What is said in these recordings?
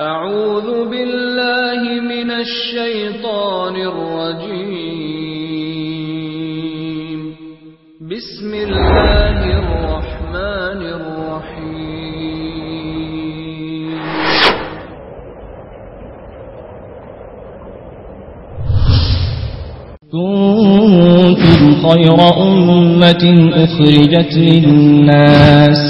أعوذ بالله من الشيطان الرجيم. بسم الله الرحمن الرحيم. كنتم خير أمة أخرجت للناس.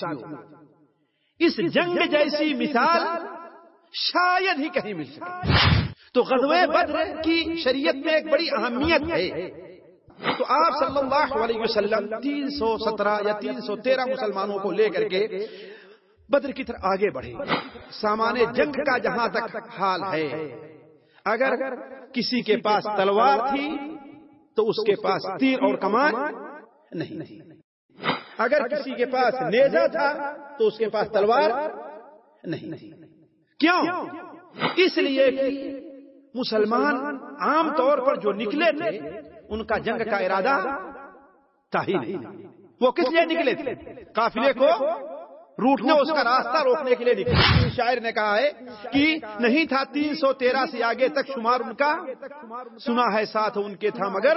ساتھیوں اس جنگ جیسی مثال شاید ہی کہیں مل سکے۔ تو غزوہ بدر کی شریعت میں ایک بڑی اہمیت ہے۔ تو آپ صلی اللہ علیہ وسلم تین سو سترہ یا تین سو تیرہ مسلمانوں کو لے کر کے بدر کی طرف آگے بڑھے۔ سامان جنگ کا جہاں تک حال ہے۔ اگر کسی کے پاس تلوار تھی تو اس کے پاس تیر اور کمان نہیں اگر کسی کے پاس نیزا تھا تو اس کے پاس تلوار نہیں کیوں؟ اس لیے کہ مسلمان عام طور پر جو نکلے تھے ان کا جنگ کا ارادہ تھا ہی نہیں۔ وہ کس لیے نکلے تھے؟ قافلے کو روٹنے اس کا راستہ روکنے کے لیے نکلے شاعر نے کہا ہے کہ نہیں تھا تین سو تیرہ سے آگے تک شمار ان کا۔ سنا ہے ساتھ ان کے تھا مگر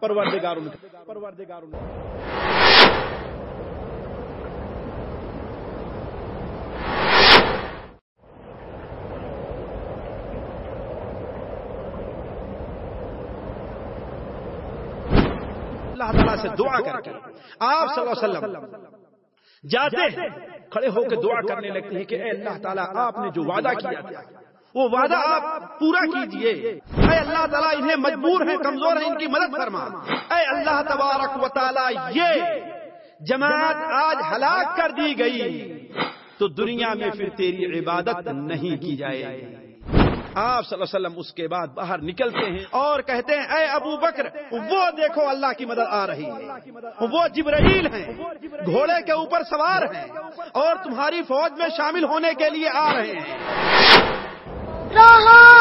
پروردگار ان کا۔ اللہ تعالیٰ سے دعا کر کے آپ صلی اللہ علیہ وسلم جاتے ہیں کھڑے ہو کے دعا کرنے لگتے ہیں کہ اے اللہ تعالیٰ آپ نے جو وعدہ کیا تھا وہ وعدہ آپ پورا کیجیے۔ اے اللہ تعالیٰ انہیں مجبور ہیں کمزور ہیں ان کی مدد فرما۔ اے اللہ تبارک و تعالیٰ یہ جماعت آج ہلاک کر دی گئی۔ تو دنیا میں پھر تیری عبادت نہیں کی جائے۔ آپ صلی اللہ علیہ وسلم اس کے بعد باہر نکلتے ہیں اور کہتے ہیں، اے ابو بکر، وہ دیکھو اللہ کی مدد آ رہی ہے۔ وہ جبرائیل ہیں۔ گھوڑے کے اوپر سوار ہیں۔ اور تمہاری فوج میں شامل ہونے کے لیے آ رہے ہیں۔ رہا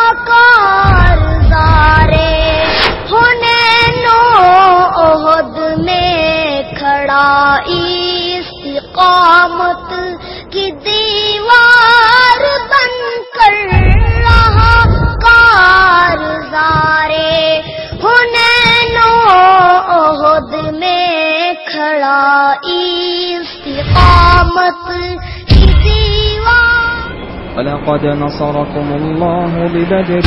ہونے نو عہد میں کھڑا۔ استقامت کی دیوار بن کر کار زارے نو عہد میں کھڑا استقامت کی ولقد نصركم الله ببدر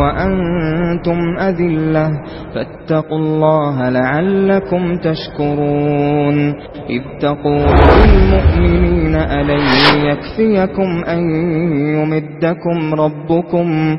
وأنتم أذلة، فاتقوا الله لعلكم تشكرون. إذ تقول للمؤمنين، ألن يكفيكم أن يمدكم ربكم؟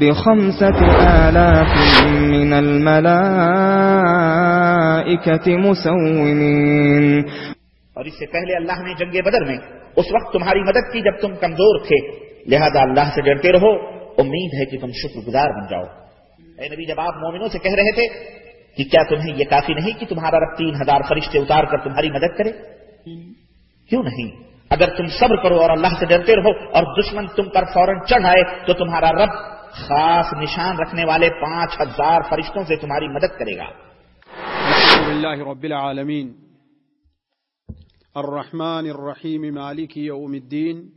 بخمسة آلاف من الملائكة مسومين. اور اس سے پہلے اللہ نے جنگ بدر میں اس وقت تمہاری مدد کی جب تم کمزور تھے، لہذا اللہ سے ڈرتے رہو، امید ہے کہ تم شکر گزار بن جاؤ۔ اے نبی، جب آپ مومنوں سے کہہ رہے تھے کہ کیا تمہیں یہ کافی نہیں کہ تمہارا رب تین ہزار فرشتے اتار کر تمہاری مدد کرے؟ کیوں نہیں؟ اگر تم صبر کرو اور اللہ سے ڈرتے رہو اور دشمن تم پر فوراً چڑھ آئے تو تمہارا رب خاص نشان رکھنے والے پانچ ہزار فرشتوں سے تمہاری مدد کرے گا۔ الحمد لله رب العالمين الرحمن الرحيم مالك يوم الدين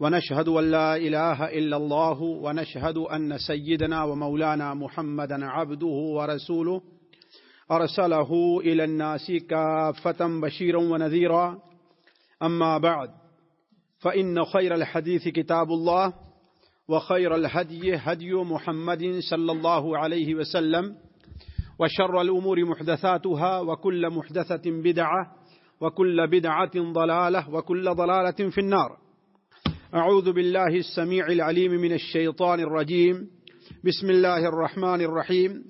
ونشهد أن لا إله إلا الله ونشهد أن سيدنا ومولانا محمدا عبده ورسوله أرسله إلى الناس كافة بشيرا ونذيرا أما بعد، فإن خير الحديث كتاب الله وخير الهدي هدي محمد صلى الله عليه وسلم وشر الأمور محدثاتها وكل محدثة بدعة وكل بدعة ضلالة وكل ضلالة في النار. أعوذ بالله السميع العليم من الشيطان الرجيم. بسم الله الرحمن الرحيم.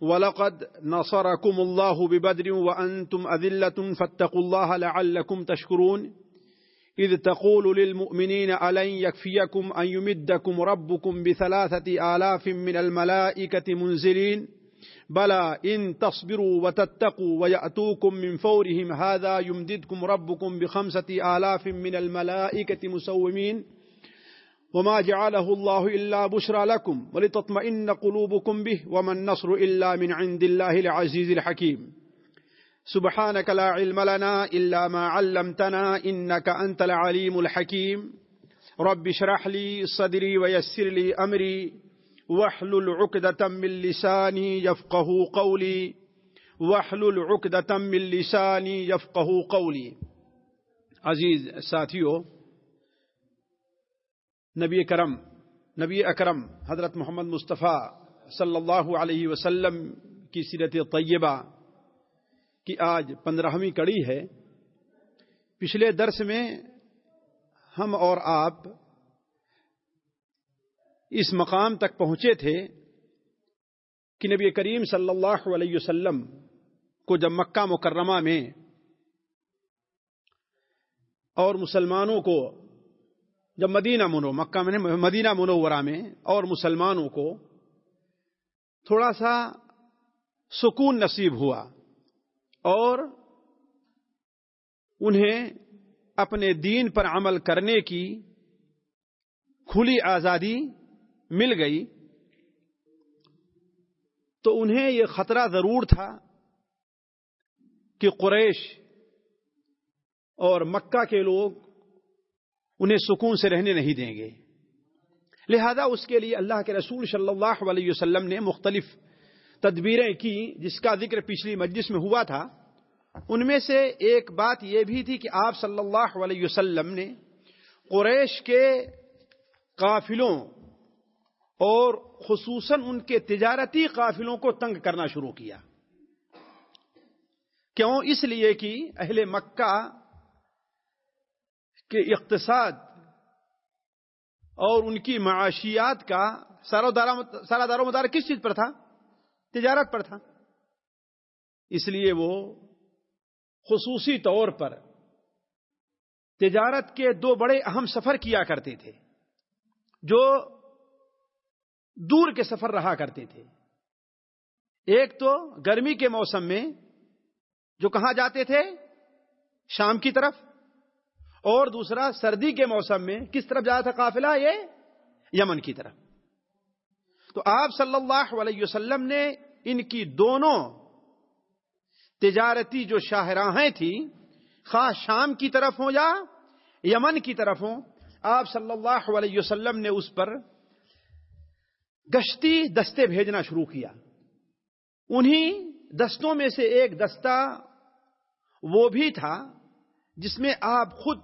ولقد نصركم الله ببدر وأنتم أذلة فاتقوا الله لعلكم تشكرون. إذ تقول للمؤمنين ألن يكفيكم أن يمدكم ربكم بثلاثة آلاف من الملائكة منزلين؟ بلى إن تصبروا وتتقوا ويأتوكم من فورهم هذا يمددكم ربكم بخمسة آلاف من الملائكة مسومين؟ وما جعله الله إلا بشرى لكم ولتطمئن قلوبكم به وما النصر إلا من عند الله العزيز الحكيم. سبحانك لا علم لنا إلا ما علمتنا إنك أنت العليم الحكيم. رب اشرح لي صدري ويسر لي أمري. واحلل عقدة من لساني يفقه قولي. واحلل عقدة من لساني يفقه قولي. عزیز ساتھیو، نبی کرم، نبی اکرم، حضرت محمد مصطفیٰ صلی اللہ علیہ وسلم کی سیرت طیبہ کی آج پندرہویں کڑی ہے۔ پچھلے درس میں ہم اور آپ اس مقام تک پہنچے تھے کہ نبی کریم صلی اللہ علیہ وسلم کو جب مکہ مکرمہ میں اور مسلمانوں کو جب مدینہ منو مکہ میں مدینہ منورہ میں اور مسلمانوں کو تھوڑا سا سکون نصیب ہوا۔ اور انہیں اپنے دین پر عمل کرنے کی کھلی آزادی مل گئی۔ تو انہیں یہ خطرہ ضرور تھا کہ قریش اور مکہ کے لوگ انہیں سکون سے رہنے نہیں دیں گے۔ لہذا اس کے لیے اللہ کے رسول صلی اللہ علیہ وسلم نے مختلف تدبیریں کی، جس کا ذکر پچھلی مجلس میں ہوا تھا۔ ان میں سے ایک بات یہ بھی تھی کہ آپ صلی اللہ علیہ وسلم نے قریش کے قافلوں اور خصوصاً ان کے تجارتی قافلوں کو تنگ کرنا شروع کیا۔ کیوں؟ اس لیے کہ اہل مکہ کے اقتصاد اور ان کی معاشیات کا سارا دار و مدار کس چیز پر تھا؟ تجارت پر تھا۔ اس لیے وہ خصوصی طور پر تجارت کے دو بڑے اہم سفر کیا کرتے تھے، جو دور کے سفر رہا کرتے تھے۔ ایک تو گرمی کے موسم میں، جو کہاں جاتے تھے؟ شام کی طرف۔ اور دوسرا، سردی کے موسم میں، کس طرف جاتا تھا قافلہ؟ یہ یمن کی طرف۔ تو آپ صلی اللہ علیہ وسلم نے ان کی دونوں تجارتی جو شاہراہیں تھیں، خواہ شام کی طرف ہوں یا یمن کی طرف ہوں، آپ صلی اللہ علیہ وسلم نے اس پر گشتی دستے بھیجنا شروع کیا۔ انہی دستوں میں سے ایک دستہ وہ بھی تھا جس میں آپ خود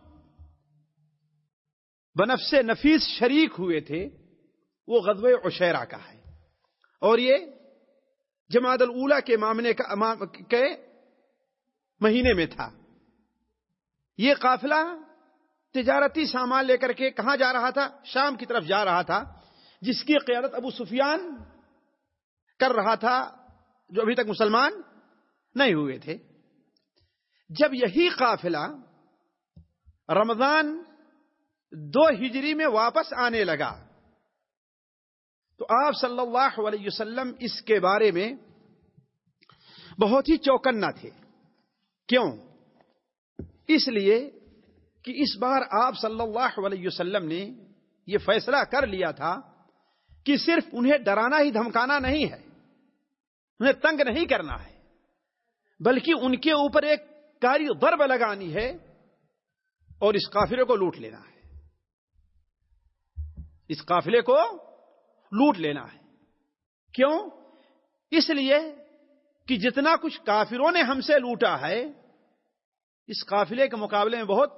بنف سے نفیس شریک ہوئے تھے، وہ غزوہ عشیرہ کا ہے۔ اور یہ جماعت الاولا کے معاملے کے مہینے میں تھا۔ یہ قافلہ تجارتی سامان لے کر کے کہاں جا رہا تھا؟ شام کی طرف جا رہا تھا، جس کی قیادت ابو سفیان کر رہا تھا، جو ابھی تک مسلمان نہیں ہوئے تھے۔ جب یہی قافلہ رمضان دو ہجری میں واپس آنے لگا، تو آپ صلی اللہ علیہ وسلم اس کے بارے میں بہت ہی چوکنا تھے۔ کیوں؟ اس لیے کہ اس بار آپ صلی اللہ علیہ وسلم نے یہ فیصلہ کر لیا تھا کہ صرف انہیں ڈرانا ہی دھمکانا نہیں ہے، انہیں تنگ نہیں کرنا ہے، بلکہ ان کے اوپر ایک کاری ضرب لگانی ہے اور اس قافلے کو لوٹ لینا ہے۔ اس قافلے کو لوٹ لینا ہے۔ کیوں؟ اس لیے کہ جتنا کچھ کافروں نے ہم سے لوٹا ہے، اس قافلے کے مقابلے میں بہت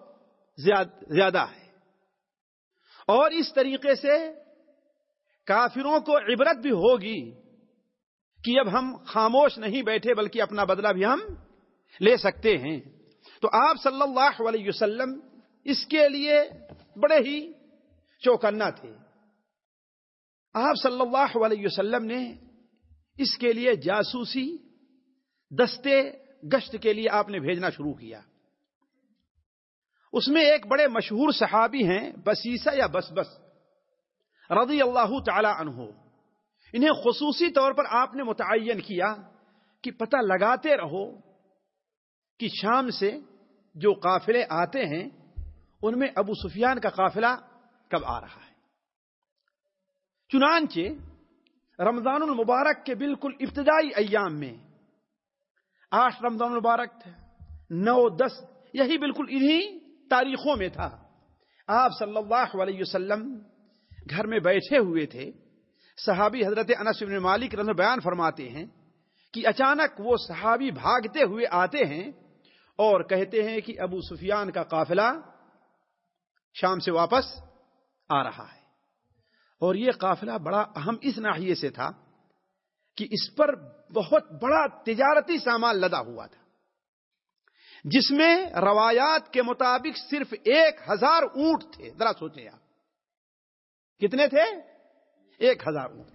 زیادہ ہے۔ اور اس طریقے سے کافروں کو عبرت بھی ہوگی کہ اب ہم خاموش نہیں بیٹھے بلکہ اپنا بدلہ بھی ہم لے سکتے ہیں۔ تو آپ صلی اللہ علیہ وسلم اس کے لیے بڑے ہی چوکنا تھے۔ آپ صلی اللہ علیہ وسلم نے اس کے لیے جاسوسی دستے گشت کے لیے آپ نے بھیجنا شروع کیا۔ اس میں ایک بڑے مشہور صحابی ہیں بسیسا یا بس بس رضی اللہ تعالی عنہ۔ انہیں خصوصی طور پر آپ نے متعین کیا کہ پتہ لگاتے رہو کہ شام سے جو قافلے آتے ہیں، ان میں ابو سفیان کا قافلہ کب آ رہا ہے۔ چنانچہ رمضان المبارک کے بالکل ابتدائی ایام میں آٹھ رمضان المبارک تھے، نو، دس، یہی بالکل انہی تاریخوں میں تھا۔ آپ صلی اللہ علیہ وسلم گھر میں بیٹھے ہوئے تھے۔ صحابی حضرت انس بن مالک رضی بیان فرماتے ہیں کہ اچانک وہ صحابی بھاگتے ہوئے آتے ہیں اور کہتے ہیں کہ ابو سفیان کا قافلہ شام سے واپس آ رہا ہے۔ اور یہ قافلہ بڑا اہم اس ناحیے سے تھا کہ اس پر بہت بڑا تجارتی سامان لدا ہوا تھا۔ جس میں روایات کے مطابق صرف ایک ہزار اونٹ تھے۔ ذرا سوچیں آپ۔ کتنے تھے؟ ایک ہزار اونٹ۔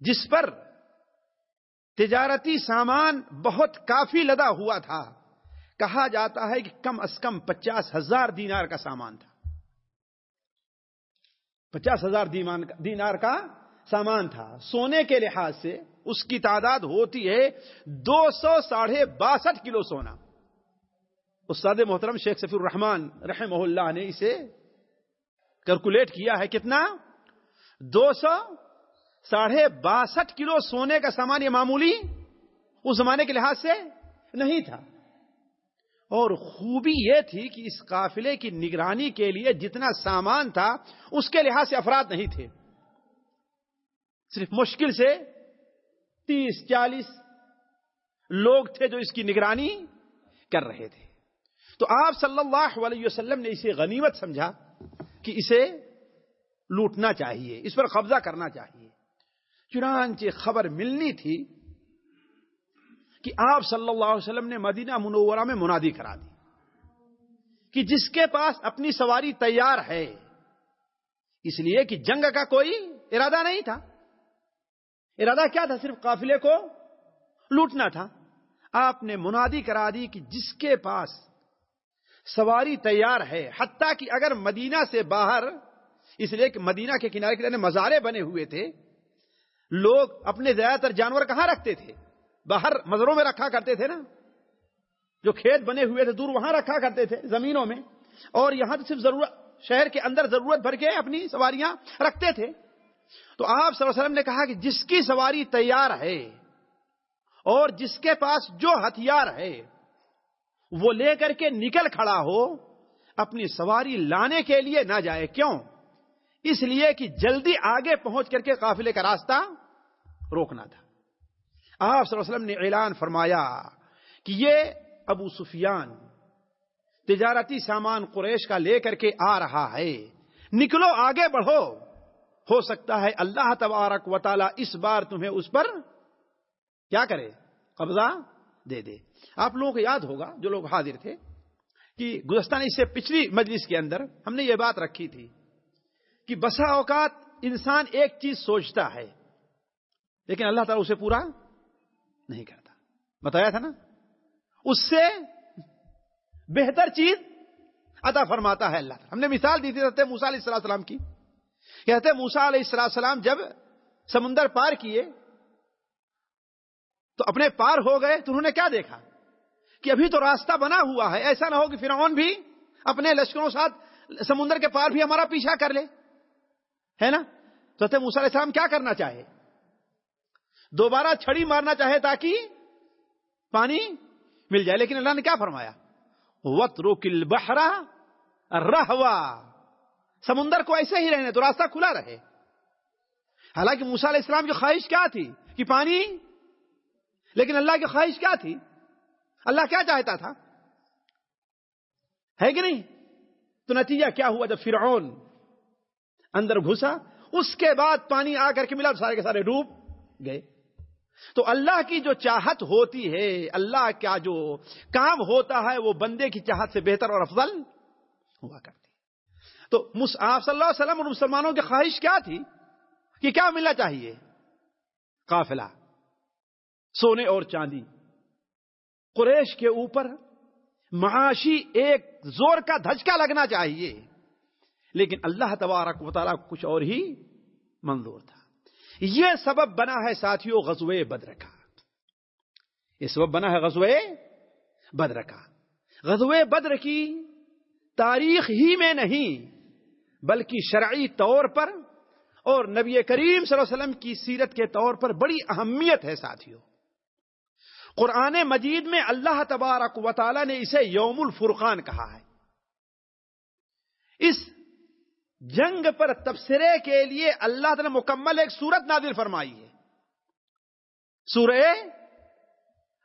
جس پر تجارتی سامان بہت کافی لدا ہوا تھا۔ کہا جاتا ہے کہ کم از کم پچاس ہزار دینار کا سامان تھا۔ پچاس ہزار دینار کا سامان تھا۔ سونے کے لحاظ سے اس کی تعداد ہوتی ہے دو سو ساڑھے باسٹھ کلو سونا۔ استاد محترم شیخ سفی الرحمان رحم اللہ نے اسے کیلکولیٹ کیا ہے کتنا؟ دو سو ساڑھے باسٹھ کلو سونے کا سامان یہ معمولی اس زمانے کے لحاظ سے نہیں تھا۔ اور خوبی یہ تھی کہ اس قافلے کی نگرانی کے لیے جتنا سامان تھا اس کے لحاظ سے افراد نہیں تھے۔ صرف مشکل سے تیس، چالیس لوگ تھے جو اس کی نگرانی کر رہے تھے۔ تو آپ صلی اللہ علیہ وسلم نے اسے غنیمت سمجھا کہ اسے لوٹنا چاہیے، اس پر قبضہ کرنا چاہیے۔ چنانچہ خبر ملنی تھی کہ آپ صلی اللہ علیہ وسلم نے مدینہ منورہ میں منادی کرا دی کہ جس کے پاس اپنی سواری تیار ہے، اس لیے کہ جنگ کا کوئی ارادہ نہیں تھا۔ ارادہ کیا تھا؟ صرف قافلے کو لوٹنا تھا۔ آپ نے منادی کرا دی کہ جس کے پاس سواری تیار ہے، حتیٰ کہ اگر مدینہ سے باہر، اس لیے کہ مدینہ کے کنارے کنارے مزارے بنے ہوئے تھے، لوگ اپنے زیادہ تر جانور کہاں رکھتے تھے؟ باہر مزروں میں رکھا کرتے تھے نا؟ جو کھیت بنے ہوئے تھے، دور وہاں رکھا کرتے تھے زمینوں میں۔ اور یہاں تو صرف ضرورت، شہر کے اندر ضرورت بھر کے اپنی سواریاں رکھتے تھے۔ تو آپ صلی اللہ علیہ وسلم نے کہا کہ جس کی سواری تیار ہے اور جس کے پاس جو ہتھیار ہے، وہ لے کر کے نکل کھڑا ہو، اپنی سواری لانے کے لیے نہ جائے۔ کیوں؟ اس لیے کہ جلدی آگے پہنچ کر کے قافلے کا راستہ روکنا تھا۔ آپ صلی اللہ علیہ وسلم نے اعلان فرمایا کہ یہ ابو سفیان تجارتی سامان قریش کا لے کر کے آ رہا ہے۔ نکلو، آگے بڑھو۔ ہو سکتا ہے اللہ تبارک و تعالی اس بار تمہیں اس پر کیا کرے؟ قبضہ دے دے۔ آپ لوگوں کو یاد ہوگا جو لوگ حاضر تھے کہ گزشتہ اس سے پچھلی مجلس کے اندر ہم نے یہ بات رکھی تھی کہ بسا اوقات انسان ایک چیز سوچتا ہے، لیکن اللہ تعالیٰ اسے پورا نہیں کرتا۔ بتایا تھا نا؟ اس سے بہتر چیز عطا فرماتا ہے اللہ تعالیٰ۔ ہم نے مثال دی تھی موسا علیہ السلام کی۔ کہتے موسا علیہ السلام جب سمندر پار کیے تو اپنے پار ہو گئے تو انہوں نے کیا دیکھا کہ ابھی تو راستہ بنا ہوا ہے، ایسا نہ ہو کہ فرعون بھی اپنے لشکروں ساتھ سمندر کے پار بھی ہمارا پیچھا کر لے۔ ہے نا؟ تو موسا علیہ السلام کیا کرنا چاہے؟ دوبارہ چھڑی مارنا چاہے تاکہ پانی مل جائے۔ لیکن اللہ نے کیا فرمایا؟ وط روکل بہرا رہوا سمندر کو ایسے ہی رہنے تو راستہ کھلا رہے۔ حالانکہ موسا علیہ السلام کی خواہش کیا تھی؟ کہ پانی؟ لیکن اللہ کی خواہش کیا تھی؟ اللہ کیا چاہتا تھا؟ ہے کہ نہیں؟ تو نتیجہ کیا ہوا جب فرعون اندر گھسا؟ اس کے بعد پانی آ کر کے ملا، سارے کے سارے ڈوب گئے۔ تو اللہ کی جو چاہت ہوتی ہے، اللہ کا جو کام ہوتا ہے، وہ بندے کی چاہت سے بہتر اور افضل ہوا کرتی تو آپ صلی اللہ علیہ وسلم اور مسلمانوں کی خواہش کیا تھی؟ کہ کیا ملنا چاہیے؟ قافلہ، سونے اور چاندی۔ قریش کے اوپر معاشی ایک زور کا دھچکا لگنا چاہیے۔ لیکن اللہ تبارک و تعالیٰ کچھ اور ہی منظور تھا۔ یہ سبب بنا ہے ساتھیوں غزوے بدر کا۔ یہ سبب بنا ہے غزوے بدر کا۔ غزوے بدر کی تاریخ ہی میں نہیں بلکہ شرعی طور پر اور نبی کریم صلی اللہ علیہ وسلم کی سیرت کے طور پر بڑی اہمیت ہے ساتھیوں قرآن مجید میں اللہ تبارک و تعالی نے اسے یوم الفرقان کہا ہے۔ اس جنگ پر تبصرے کے لیے اللہ تعالی مکمل ایک سورت نادل فرمائی ہے۔ سورہ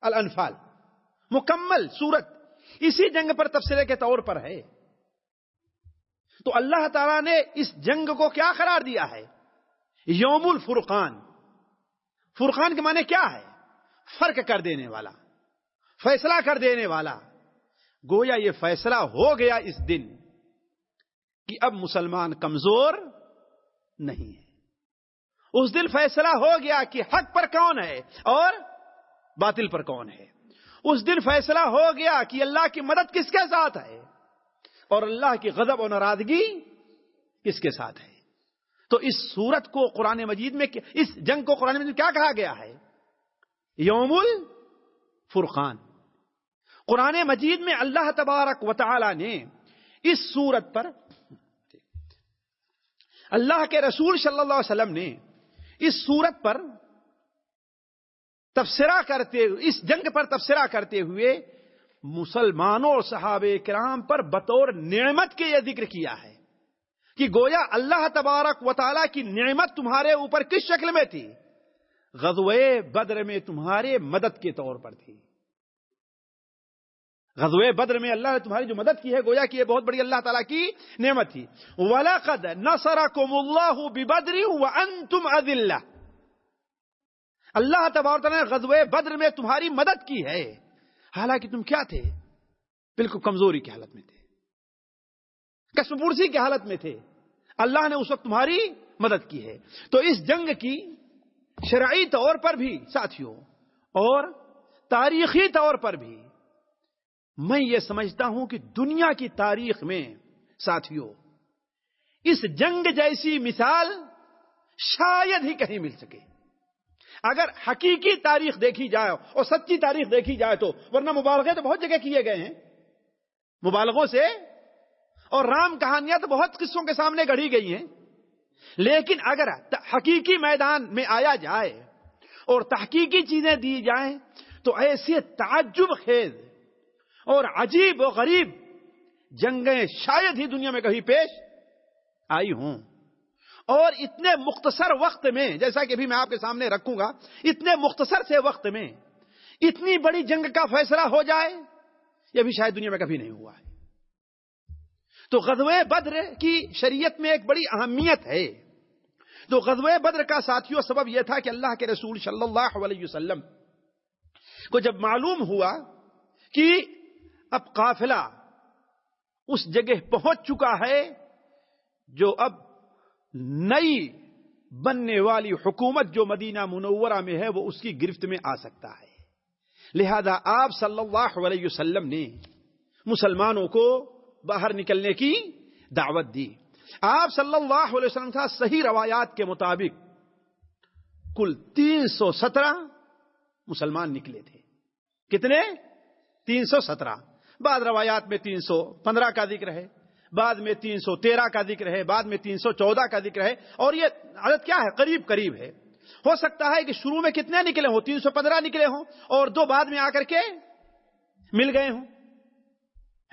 الانفال۔ مکمل سورت۔ اسی جنگ پر تبصرے کے طور پر ہے۔ تو اللہ تعالی نے اس جنگ کو کیا قرار دیا ہے؟ یوم الفرقان فرقان کے معنی کیا ہے؟ فرق کر دینے والا، فیصلہ کر دینے والا۔ گویا یہ فیصلہ ہو گیا اس دن کہ اب مسلمان کمزور نہیں ہے۔ اس دن فیصلہ ہو گیا کہ حق پر کون ہے اور باطل پر کون ہے۔ اس دن فیصلہ ہو گیا کہ اللہ کی مدد کس کے ساتھ ہے؟ اور اللہ کی غضب و ناراضگی کس کے ساتھ ہے؟ تو اس صورت کو قرآن مجید میں اس جنگ کو قرآن مجید میں کیا کہا گیا ہے؟ یوم الفرقان۔ قرآن مجید میں اللہ تبارک و تعالی نے اس صورت پر اللہ کے رسول صلی اللہ علیہ وسلم نے اس صورت پر تبصرہ کرتے اس جنگ پر تبصرہ کرتے ہوئے مسلمانوں اور صحابہ کرام پر بطور نعمت کے یہ ذکر کیا ہے کہ گویا اللہ تبارک و تعالی کی نعمت تمہارے اوپر کس شکل میں تھی؟ غزوے بدر میں تمہارے مدد کے طور پر تھی۔ غزوے بدر میں اللہ نے تمہاری جو مدد کی ہے، گویا کہ یہ بہت بڑی اللہ تعالیٰ کی نعمت تھی۔ وَلَقَدْ نَصَرَكُمُ اللَّهُ بِبَدْرِ وَأَنْتُمْ أَذِلَّةِ۔ اللہ تبارک نے غزوے بدر میں تمہاری مدد کی ہے۔ حالانکہ تم کیا تھے؟ بالکل کمزوری کی حالت میں تھے۔ کسم پورسی کی حالت میں تھے۔ اللہ نے اس وقت تمہاری مدد کی ہے۔ تو اس جنگ کی شرعی طور پر بھی ساتھیوں اور تاریخی طور پر بھی میں یہ سمجھتا ہوں کہ دنیا کی تاریخ میں ساتھیوں، اس جنگ جیسی مثال شاید ہی کہیں مل سکے۔ اگر حقیقی تاریخ دیکھی جائے اور سچی تاریخ دیکھی جائے تو، ورنہ مبالغے تو بہت جگہ کیے گئے ہیں۔ مبالغوں سے اور رام کہانیاں تو بہت قصوں کے سامنے گڑھی گئی ہیں۔ لیکن اگر حقیقی میدان میں آیا جائے اور تحقیقی چیزیں دی جائیں تو ایسے تعجب خیز اور عجیب و غریب جنگیں شاید ہی دنیا میں کبھی پیش آئی ہوں۔ اور اتنے مختصر وقت میں، جیسا کہ بھی میں آپ کے سامنے رکھوں گا، اتنے مختصر سے وقت میں اتنی بڑی جنگ کا فیصلہ ہو جائے، یہ بھی شاید دنیا میں کبھی نہیں ہوا ہے۔ تو غزوہ بدر کی شریعت میں ایک بڑی اہمیت ہے۔ تو غزوہ بدر کا ساتھیوں، سبب یہ تھا کہ اللہ کے رسول صلی اللہ علیہ وسلم کو جب معلوم ہوا کہ اب قافلہ اس جگہ پہنچ چکا ہے جو اب نئی بننے والی حکومت جو مدینہ منورہ میں ہے وہ اس کی گرفت میں آ سکتا ہے۔ لہذا آپ صلی اللہ علیہ وسلم نے مسلمانوں کو باہر نکلنے کی دعوت دی۔ آپ صلی اللہ علیہ وسلم کا صحیح روایات کے مطابق کل تین سو سترہ مسلمان نکلے تھے۔ کتنے؟ تین سو سترہ۔ بعد روایات میں تین سو پندرہ کا ذکر ہے۔ بعد میں تین سو تیرہ کا ذکر ہے، بعد میں تین سو چودہ کا ذکر ہے، اور یہ عدد کیا ہے؟ قریب قریب ہے۔ ہو سکتا ہے کہ شروع میں کتنے نکلے ہوں؟ تین سو پندرہ نکلے ہوں اور دو بعد میں آ کر کے مل گئے ہوں۔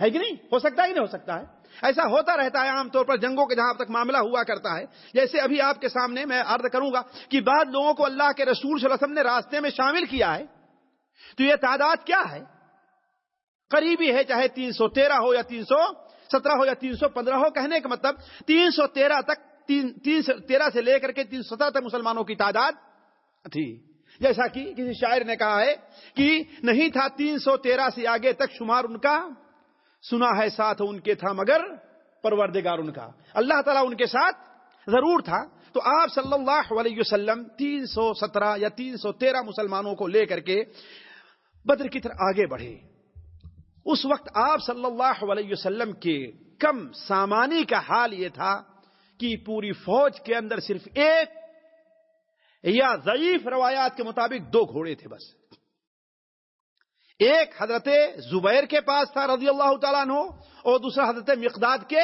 ہے کہ نہیں؟ ہو سکتا ہی نہیں ہو سکتا ہے؟ ایسا ہوتا رہتا ہے عام طور پر جنگوں کے جہاں تک معاملہ ہوا کرتا ہے۔ جیسے ابھی آپ کے سامنے میں عرض کروں گا کہ بعد لوگوں کو اللہ کے رسول صلی اللہ علیہ وسلم نے راستے میں شامل کیا ہے، تو یہ تعداد کیا ہے؟ قریبی ہے، چاہے تین سو تیرہ ہو یا تین سو سترہ ہو یا تین سو پندرہ ہو، کہنے کا مطلب تین سو تیرہ تک، تین تیرہ سے لے کر کے تین سو سترہ تک مسلمانوں کی تعداد تھی۔ جیسا کہ کسی شاعر نے کہا ہے کہ نہیں تھا تین سو تیرہ سے آگے تک شمار ان کا، سنا ہے ساتھ ان کے تھا مگر پروردگار ان کا۔ اللہ تعالیٰ ان کے ساتھ ضرور تھا۔ تو آپ صلی اللہ علیہ وسلم تین سو سترہ یا تین سو تیرہ مسلمانوں کو لے کر کے بدر کی طرح آگے بڑھے۔ اس وقت آپ صلی اللہ علیہ وسلم کے کم سامانی کا حال یہ تھا کہ پوری فوج کے اندر صرف ایک یا ضعیف روایات کے مطابق دو گھوڑے تھے بس۔ ایک حضرت زبیر کے پاس تھا رضی اللہ تعالیٰ عنہ اور دوسرا حضرت مقداد کے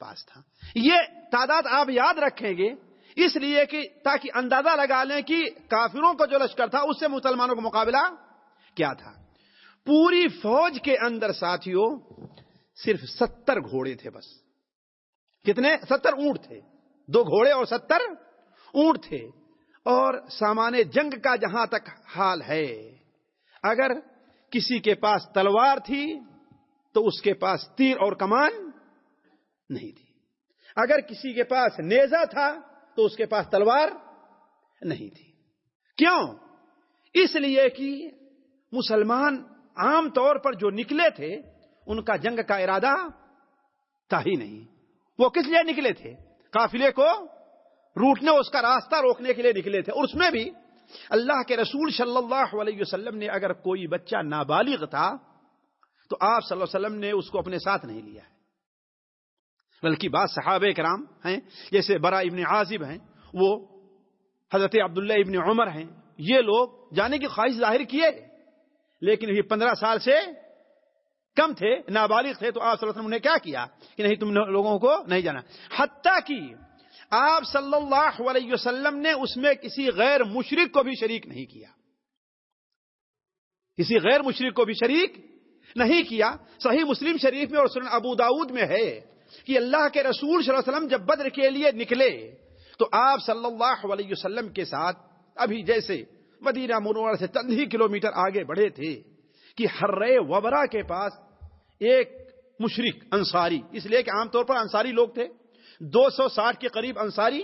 پاس تھا۔ یہ تعداد آپ یاد رکھیں گے، اس لیے کہ تاکہ اندازہ لگا لیں کہ کافروں کا جو لشکر تھا، اس سے مسلمانوں کا مقابلہ کیا تھا۔ پوری فوج کے اندر ساتھیوں صرف ستر گھوڑے تھے بس۔ کتنے؟ ستر اونٹ تھے۔ دو گھوڑے اور ستر اونٹ تھے۔ اور سامان جنگ کا جہاں تک حال ہے، اگر کسی کے پاس تلوار تھی تو اس کے پاس تیر اور کمان نہیں تھی۔ اگر کسی کے پاس نیزا تھا تو اس کے پاس تلوار نہیں تھی۔ کیوں؟ اس لیے کہ مسلمان عام طور پر جو نکلے تھے، ان کا جنگ کا ارادہ تھا ہی نہیں۔ وہ کس لیے نکلے تھے؟ قافلے کو روٹنے، اس کا راستہ روکنے کے لیے نکلے تھے۔ اور اس میں بھی اللہ کے رسول صلی اللہ علیہ وسلم نے اگر کوئی بچہ نابالغ تھا، تو آپ صلی اللہ علیہ وسلم نے اس کو اپنے ساتھ نہیں لیا ہے۔ بلکہ بعض صحابہ کرام ہیں، جیسے برا ابن عازب ہیں، وہ حضرت عبداللہ ابن عمر ہیں، یہ لوگ جانے کی خواہش ظاہر کیے۔ لیکن یہ پندرہ سال سے کم تھے، نابالغ تھے، تو آپ صلی اللہ علیہ وسلم نے کیا کیا؟ کہ نہیں، تم لوگوں کو نہیں جانا۔ حتیٰ کہ آپ صلی اللہ علیہ وسلم نے اس میں کسی غیر مشرق کو بھی شریک نہیں کیا۔ کسی غیر مشرق کو بھی شریک نہیں کیا۔ صحیح مسلم شریف میں اور سنن ابو داود میں ہے کہ اللہ کے رسول صلی اللہ علیہ وسلم جب بدر کے لیے نکلے، تو آپ صلی اللہ علیہ وسلم کے ساتھ، ابھی جیسے مدینہ منور سے چند ہی کلو آگے بڑھے تھے کہ ہر وبرا کے پاس ایک مشرق انصاری، اس لیے کہ عام طور پر انصاری لوگ تھے، دو سو ساٹھ کے قریب انصاری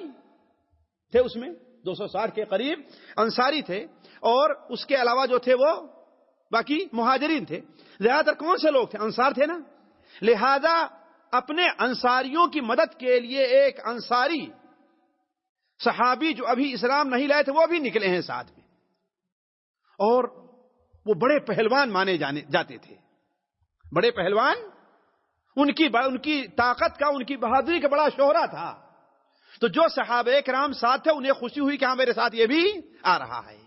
تھے اس میں، دو سو ساٹھ کے قریب انصاری تھے، اور اس کے علاوہ جو تھے وہ باقی مہاجرین تھے۔ زیادہ تر کون سے لوگ تھے؟ انصار تھے نا؟ لہذا اپنے انصاریوں کی مدد کے لیے ایک انصاری صحابی جو ابھی اسلام نہیں لائے تھے، وہ بھی نکلے ہیں ساتھ میں۔ اور وہ بڑے پہلوان مانے جانے جاتے تھے۔ بڑے پہلوان، ان کی ان کی طاقت کا، ان کی بہادری کا بڑا شہرا تھا۔ تو جو صحاب کرام ساتھ تھے، انہیں خوشی ہوئی کہ ہاں میرے ساتھ یہ بھی آ رہا ہے۔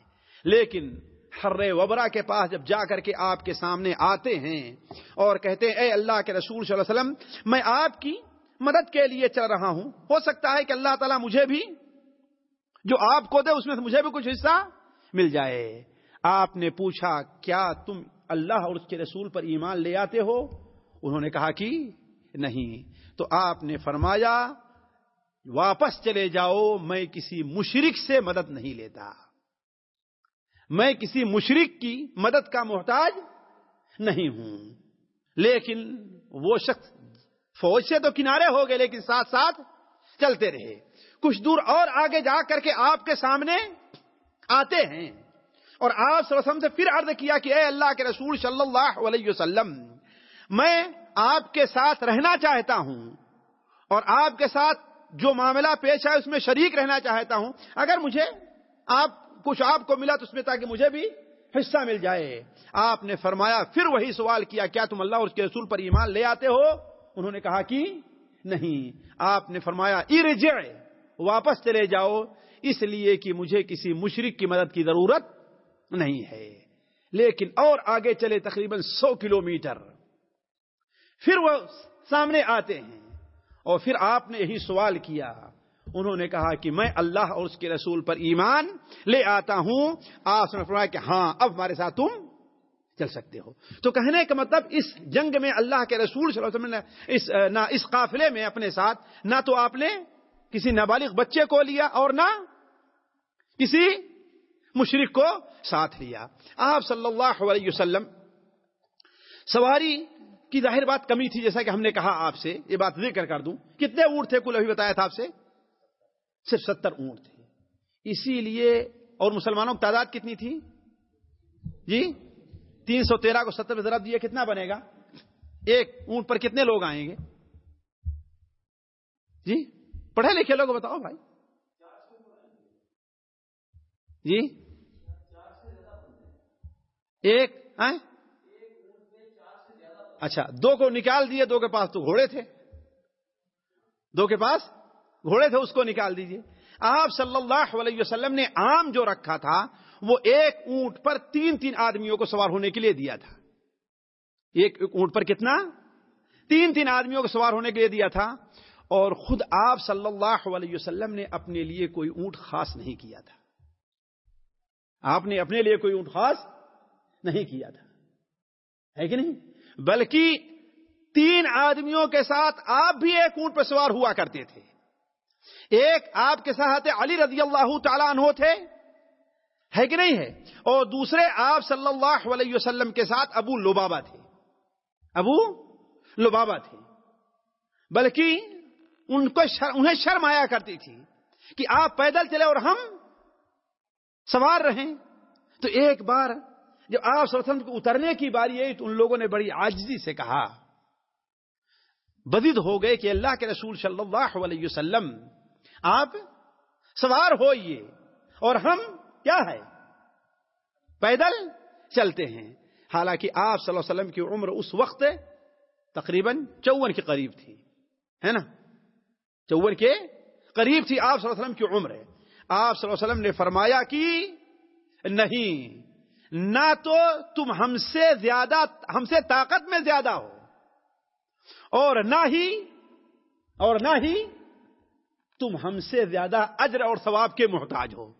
لیکن ہر وبرا کے پاس جب جا کر کے آپ کے سامنے آتے ہیں اور کہتے ہیں، اے اللہ کے رسول صلی اللہ علیہ وسلم، میں آپ کی مدد کے لیے چل رہا ہوں۔ ہو سکتا ہے کہ اللہ تعالیٰ مجھے بھی، جو آپ کو دے، اس میں سے مجھے بھی کچھ حصہ مل جائے۔ آپ نے پوچھا، کیا تم اللہ اور اس کے رسول پر ایمان لے آتے ہو؟ انہوں نے کہا کہ نہیں۔ تو آپ نے فرمایا، واپس چلے جاؤ، میں کسی مشرق سے مدد نہیں لیتا۔ میں کسی مشرق کی مدد کا محتاج نہیں ہوں۔ لیکن وہ شخص فوج سے تو کنارے ہو گئے، لیکن ساتھ ساتھ چلتے رہے۔ کچھ دور اور آگے جا کر کے آپ کے سامنے آتے ہیں۔ اور آپ وسلم سے پھر عرض کیا کہ اے اللہ کے رسول صلی اللہ علیہ وسلم، میں آپ کے ساتھ رہنا چاہتا ہوں اور آپ کے ساتھ جو معاملہ پیش ہے اس میں شریک رہنا چاہتا ہوں۔ اگر مجھے آپ، کچھ آپ کو ملا تو اس میں تاکہ مجھے بھی حصہ مل جائے۔ آپ نے فرمایا، پھر وہی سوال کیا کیا تم اللہ اور اس کے رسول پر ایمان لے آتے ہو؟ انہوں نے کہا کہ نہیں۔ آپ نے فرمایا، ارجع، واپس چلے جاؤ، اس لیے کہ مجھے کسی مشرق کی مدد کی ضرورت نہیں ہے۔ لیکن اور آگے چلے تقریباً سو کلو میٹر۔ پھر وہ سامنے آتے ہیں۔ اور پھر آپ نے یہی سوال کیا۔ انہوں نے کہا کہ میں اللہ اور اس کے رسول پر ایمان لے آتا ہوں۔ آپ نے فرمایا کہ ہاں اب ہمارے ساتھ تم چل سکتے ہو۔ تو کہنے کا مطلب اس جنگ میں اللہ کے رسول صلی اللہ علیہ وسلم نے اس، نہ اس قافلے میں اپنے ساتھ، نہ تو آپ نے کسی نابالغ بچے کو لیا اور نہ کسی مشرق کو ساتھ لیا۔ آپ صلی اللہ علیہ وسلم، سواری کی ظاہر بات کمی تھی، جیسا کہ ہم نے کہا آپ سے، یہ بات ذکر کر دوں۔ کتنے اونٹ تھے؟ کل ابھی بتایا تھا آپ سے۔ صرف ستر اونٹ تھے۔ اسی لیے، اور مسلمانوں کی تعداد کتنی تھی؟ جی تین سو تیرہ کو ستر میں ضرب دیا کتنا بنے گا؟ ایک اونٹ پر کتنے لوگ آئیں گے؟ جی پڑھے لکھے لوگ بتاؤ بھائی۔ جی ایک ہاں؟ اچھا دو کو نکال دیے، دو کے پاس تو گھوڑے تھے۔ دو کے پاس گھوڑے تھے، اس کو نکال دیجیے۔ آپ صلی اللہ علیہ وسلم نے عام جو رکھا تھا، وہ ایک اونٹ پر تین تین آدمیوں کو سوار ہونے کے لیے دیا تھا۔ ایک اونٹ پر کتنا؟ تین تین آدمیوں کو سوار ہونے کے لیے دیا تھا۔ اور خود آپ صلی اللہ علیہ وسلم نے اپنے لیے کوئی اونٹ خاص نہیں کیا تھا۔ آپ نے اپنے لیے کوئی اونٹ خاص نہیں کیا تھا۔ ہے کہ نہیں؟ بلکہ تین آدمیوں کے ساتھ آپ بھی ایک اونٹ پہ سوار ہوا کرتے تھے۔ ایک آپ کے ساتھ علی رضی اللہ تعالیٰ عنہ تھے۔ ہے کہ نہیں ہے؟ اور دوسرے آپ صلی اللہ علیہ وسلم کے ساتھ ابو لبابا تھے۔ ابو لبابا تھے۔ بلکہ ان کو شر, انہیں شرم آیا کرتی تھی کہ آپ پیدل چلے اور ہم سوار رہیں۔ تو ایک بار جب آپ صلی وسلم کو اترنے کی باری آئی تو ان لوگوں نے بڑی آجزی سے کہا بدد ہو گئے کہ اللہ کے رسول صلی اللہ علیہ وسلم، آپ سوار ہوئیے اور ہم کیا ہے؟ پیدل چلتے ہیں۔ حالانکہ آپ صلی اللہ علیہ وسلم کی عمر اس وقت تقریباً چون کے قریب تھی، ہے نا؟ چون کے قریب تھی آپ صلی اللہ علیہ وسلم کی عمر۔ آپ صلی اللہ علیہ وسلم نے فرمایا کہ نہیں نہ تو تم ہم سے زیادہ، ہم سے طاقت میں زیادہ ہو۔ اور نہ ہی، اور نہ ہی تم ہم سے زیادہ اجر اور ثواب کے محتاج ہو۔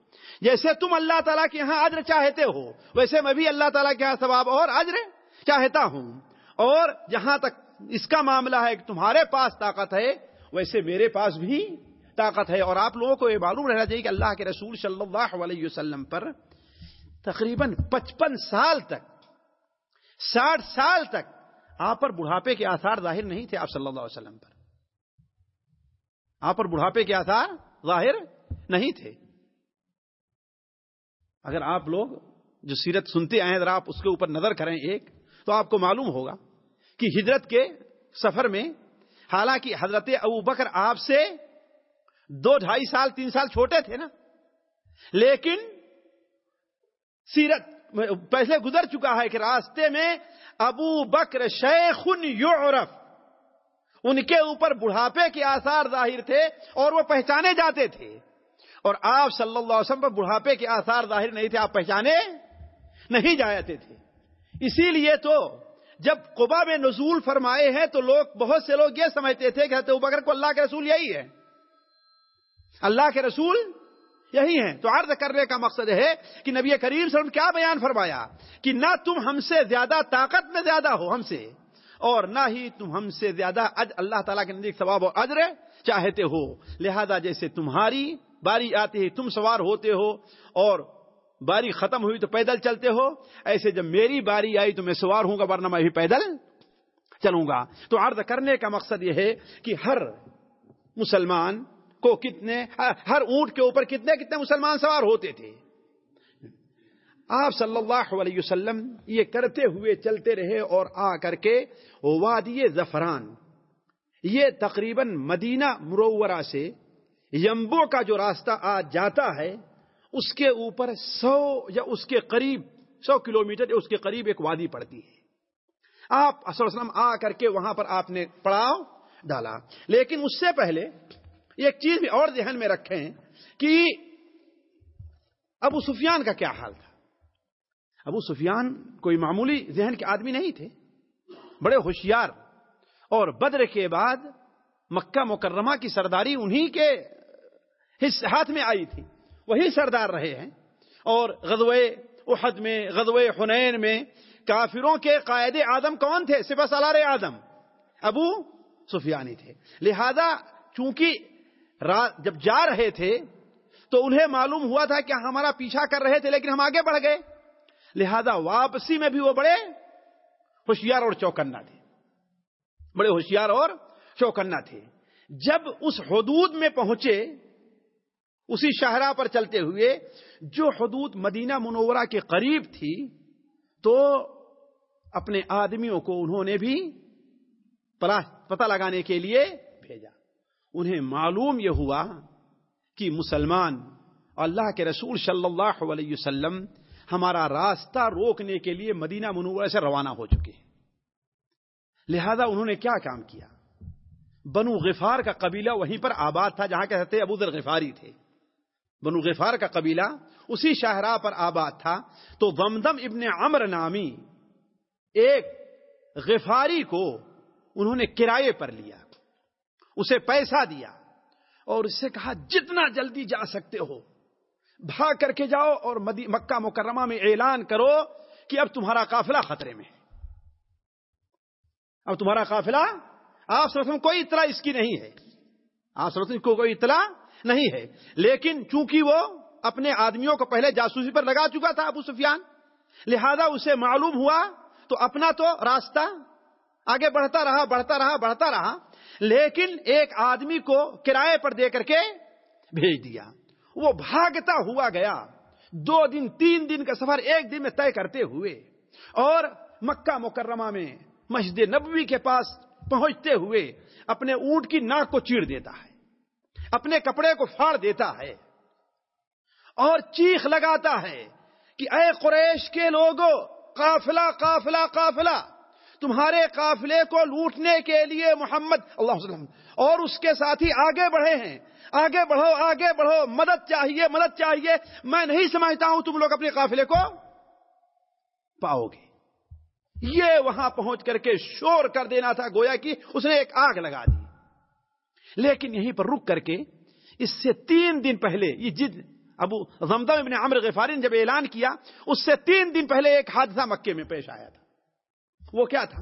جیسے تم اللہ تعالیٰ کے یہاں اجر چاہتے ہو، ویسے میں بھی اللہ تعالیٰ کے یہاں ثواب اور اجر چاہتا ہوں۔ اور جہاں تک اس کا معاملہ ہے کہ تمہارے پاس طاقت ہے، ویسے میرے پاس بھی طاقت ہے۔ اور آپ لوگوں کو یہ معلوم رہنا چاہیے کہ اللہ کے رسول صلی اللہ علیہ وسلم پر تقریباً پچپن سال تک، ساٹھ سال تک آپ پر بڑھاپے کے آثار ظاہر نہیں تھے آپ صلی اللہ علیہ وسلم پر۔ آپ پر بڑھاپے کے آثار ظاہر نہیں تھے۔ اگر آپ لوگ جو سیرت سنتے آئے ذرا آپ اس کے اوپر نظر کریں ایک، تو آپ کو معلوم ہوگا کہ ہجرت کے سفر میں حالانکہ حضرت ابو بکر آپ سے دو ڈھائی سال، تین سال چھوٹے تھے نا، لیکن سیرت پہلے گزر چکا ہے کہ راستے میں ابو بکر شیخ یعرف، ان کے اوپر بڑھاپے کے آثار ظاہر تھے اور وہ پہچانے جاتے تھے۔ اور آپ صلی اللہ علیہ وسلم پر بڑھاپے کے آثار ظاہر نہیں تھے، آپ پہچانے نہیں جاتے تھے۔ اسی لیے تو جب قبا میں نزول فرمائے ہیں تو لوگ بہت سے لوگ یہ سمجھتے تھے کہ ابو بکر کو اللہ کے رسول یہی ہے۔ اللہ کے رسول یہی ہیں۔ تو عرض کرنے کا مقصد ہے کہ نبی کریم صلی اللہ علیہ وسلم کیا بیان فرمایا؟ کہ نہ تم ہم سے زیادہ طاقت میں زیادہ ہو ہم سے، اور نہ ہی تم ہم سے زیادہ اج، اللہ تعالیٰ کے نزدیک ثواب و اجر چاہتے ہو۔ لہذا جیسے تمہاری باری آتی ہے، تم سوار ہوتے ہو، اور باری ختم ہوئی تو پیدل چلتے ہو۔ ایسے جب میری باری آئی تو میں سوار ہوں گا، ورنہ میں بھی پیدل چلوں گا۔ تو عرض کرنے کا مقصد یہ ہے کہ ہر مسلمان کو کتنے، ہر اونٹ کے اوپر کتنے کتنے مسلمان سوار ہوتے تھے۔ آپ صلی اللہ علیہ وسلم یہ کرتے ہوئے چلتے رہے اور آ کر کے وادی زفران، یہ تقریباً مدینہ مرورہ سے یمبو کا جو راستہ آج جاتا ہے، اس کے اوپر سو یا اس کے قریب سو کلومیٹر یا اس کے قریب ایک وادی پڑتی ہے۔ آپ اصل وسلم آ کر کے وہاں پر آپ نے پڑاؤ ڈالا۔ لیکن اس سے پہلے ایک چیز بھی اور ذہن میں رکھیں کہ ابو سفیان کا کیا حال تھا؟ ابو سفیان کوئی معمولی ذہن کے آدمی نہیں تھے۔ بڑے ہوشیار۔ اور بدر کے بعد مکہ مکرمہ کی سرداری انہی کے ہاتھ میں آئی تھی۔ وہی سردار رہے ہیں۔ اور غزوے احد میں غزوے حنین میں کافروں کے قائد آدم کون تھے؟ سپہ سالار آدم۔ ابو سفیانی تھے۔ لہذا چونکہ جب جا رہے تھے تو انہیں معلوم ہوا تھا کہ ہمارا پیچھا کر رہے تھے لیکن ہم آگے بڑھ گئے۔ لہذا واپسی میں بھی وہ بڑے ہوشیار اور چوکنا تھے۔ بڑے ہوشیار اور چوکنا تھے۔ جب اس حدود میں پہنچے، اسی شاہراہ پر چلتے ہوئے، جو حدود مدینہ منورہ کے قریب تھی، تو اپنے آدمیوں کو انہوں نے بھی پتہ لگانے کے لیے بھیجا۔ انہیں معلوم یہ ہوا کہ مسلمان اللہ کے رسول صلی اللہ علیہ وسلم ہمارا راستہ روکنے کے لیے مدینہ منورہ سے روانہ ہو چکے ہیں۔ لہذا انہوں نے کیا کام کیا؟ بنو غفار کا قبیلہ وہیں پر آباد تھا جہاں کہتے ابو ذر غفاری تھے۔ بنو غفار کا قبیلہ اسی شاہراہ پر آباد تھا۔ تو ومدم ابن عمر نامی ایک غفاری کو انہوں نے کرائے پر لیا۔ اسے پیسہ دیا اور اس سے کہا، جتنا جلدی جا سکتے ہو، بھاگ کر کے جاؤ اور مکہ مکرمہ میں اعلان کرو کہ اب تمہارا قافلہ خطرے میں ہے۔ اب تمہارا قافلہ، آپ سرسم کوئی اطلاع اس کی نہیں ہے۔ آپ سرسم کو کوئی اطلاع نہیں ہے۔ لیکن چونکہ وہ اپنے آدمیوں کو پہلے جاسوسی پر لگا چکا تھا ابو سفیان، لہذا اسے معلوم ہوا تو اپنا تو راستہ آگے بڑھتا رہا بڑھتا رہا بڑھتا رہا۔ لیکن ایک آدمی کو کرائے پر دے کر کے بھیج دیا۔ وہ بھاگتا ہوا گیا۔ دو دن، تین دن کا سفر ایک دن میں طے کرتے ہوئے اور مکہ مکرمہ میں مسجد نبوی کے پاس پہنچتے ہوئے اپنے اونٹ کی ناک کو چیڑ دیتا ہے، اپنے کپڑے کو پھاڑ دیتا ہے اور چیخ لگاتا ہے کہ اے قریش کے لوگوں قافلہ قافلہ قافلہ۔ تمہارے قافلے کو لوٹنے کے لیے محمد، اللہ وسلم اور اس کے ساتھی آگے بڑھے ہیں۔ آگے بڑھو آگے بڑھو، مدد چاہیے مدد چاہیے۔ میں نہیں سمجھتا ہوں تم لوگ اپنے قافلے کو پاؤ گے۔ یہ وہاں پہنچ کر کے شور کر دینا تھا، گویا کہ اس نے ایک آگ لگا دی۔ لیکن یہیں پر رک کر کے اس سے تین دن پہلے یہ جد ابو زمدم ابن عمر غفاری نے جب اعلان کیا، اس سے تین دن پہلے ایک حادثہ مکے میں پیش آیا تھا۔ وہ کیا تھا؟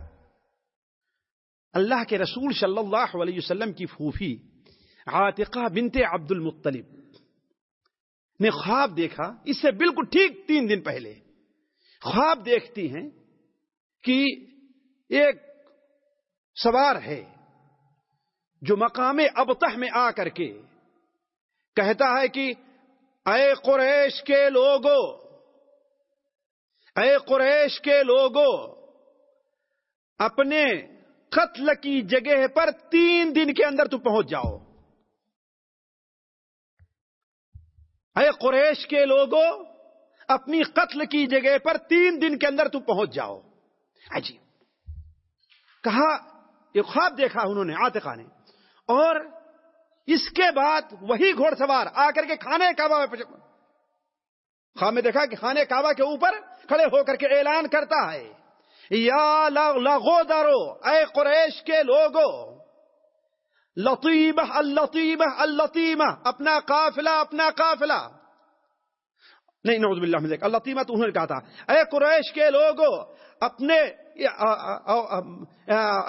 اللہ کے رسول صلی اللہ علیہ وسلم کی پھوفی عاتقہ بنت عبد المطلب نے خواب دیکھا، اس سے بالکل ٹھیک تین دن پہلے۔ خواب دیکھتی ہیں کہ ایک سوار ہے جو مقام ابتہ میں آ کر کے کہتا ہے کہ، اے قریش کے لوگوں اے قریش کے لوگوں اپنے قتل کی جگہ پر تین دن کے اندر تو پہنچ جاؤ۔ اے قریش کے لوگوں، اپنی قتل کی جگہ پر تین دن کے اندر تو پہنچ جاؤ۔ عجیب۔ کہا، ایک خواب دیکھا انہوں نے آتقا نے۔ اور اس کے بعد وہی گھوڑ سوار آ کر کے کھانے کعبہ میں خواب میں دیکھا کہ خانے کعبہ کے اوپر کھڑے ہو کر کے اعلان کرتا ہے۔ یا لغو درو اے قریش کے لوگو، لطیبہ، اللطیبہ، اللطیمہ، اپنا قافلہ اپنا قافلہ۔ نہیں، نعوذ باللہ من ذلك اللطیمہ تو انہوں نے کہا تھا۔ اے قریش کے لوگو، اپنے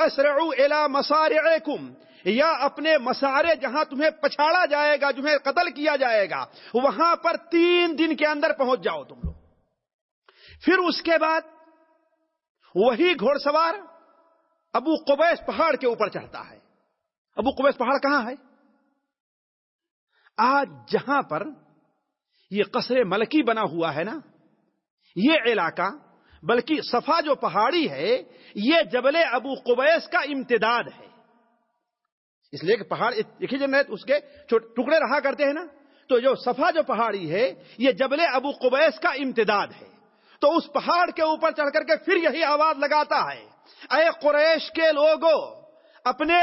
اسرعو الى مسارعکم یا اپنے مسارے جہاں تمہیں پچھاڑا جائے گا، تمہیں قتل کیا جائے گا، وہاں پر تین دن کے اندر پہنچ جاؤ تم لوگ۔ پھر اس کے بعد وہی گھوڑ سوار ابو قبیس پہاڑ کے اوپر چڑھتا ہے۔ ابو قبیس پہاڑ کہاں ہے؟ آج جہاں پر یہ قصر ملکی بنا ہوا ہے نا، یہ علاقہ، بلکہ صفا جو پہاڑی ہے، یہ جبل ابو قبیس کا امتداد ہے۔ اس لیے کہ پہاڑ ایک ہی جنت اس کے ٹکڑے رہا کرتے ہیں نا، تو جو صفا جو پہاڑی ہے، یہ جبل ابو قبیس کا امتداد ہے۔ تو اس پہاڑ کے اوپر چڑھ کر کے پھر یہی آواز لگاتا ہے۔ اے قریش کے لوگوں اپنے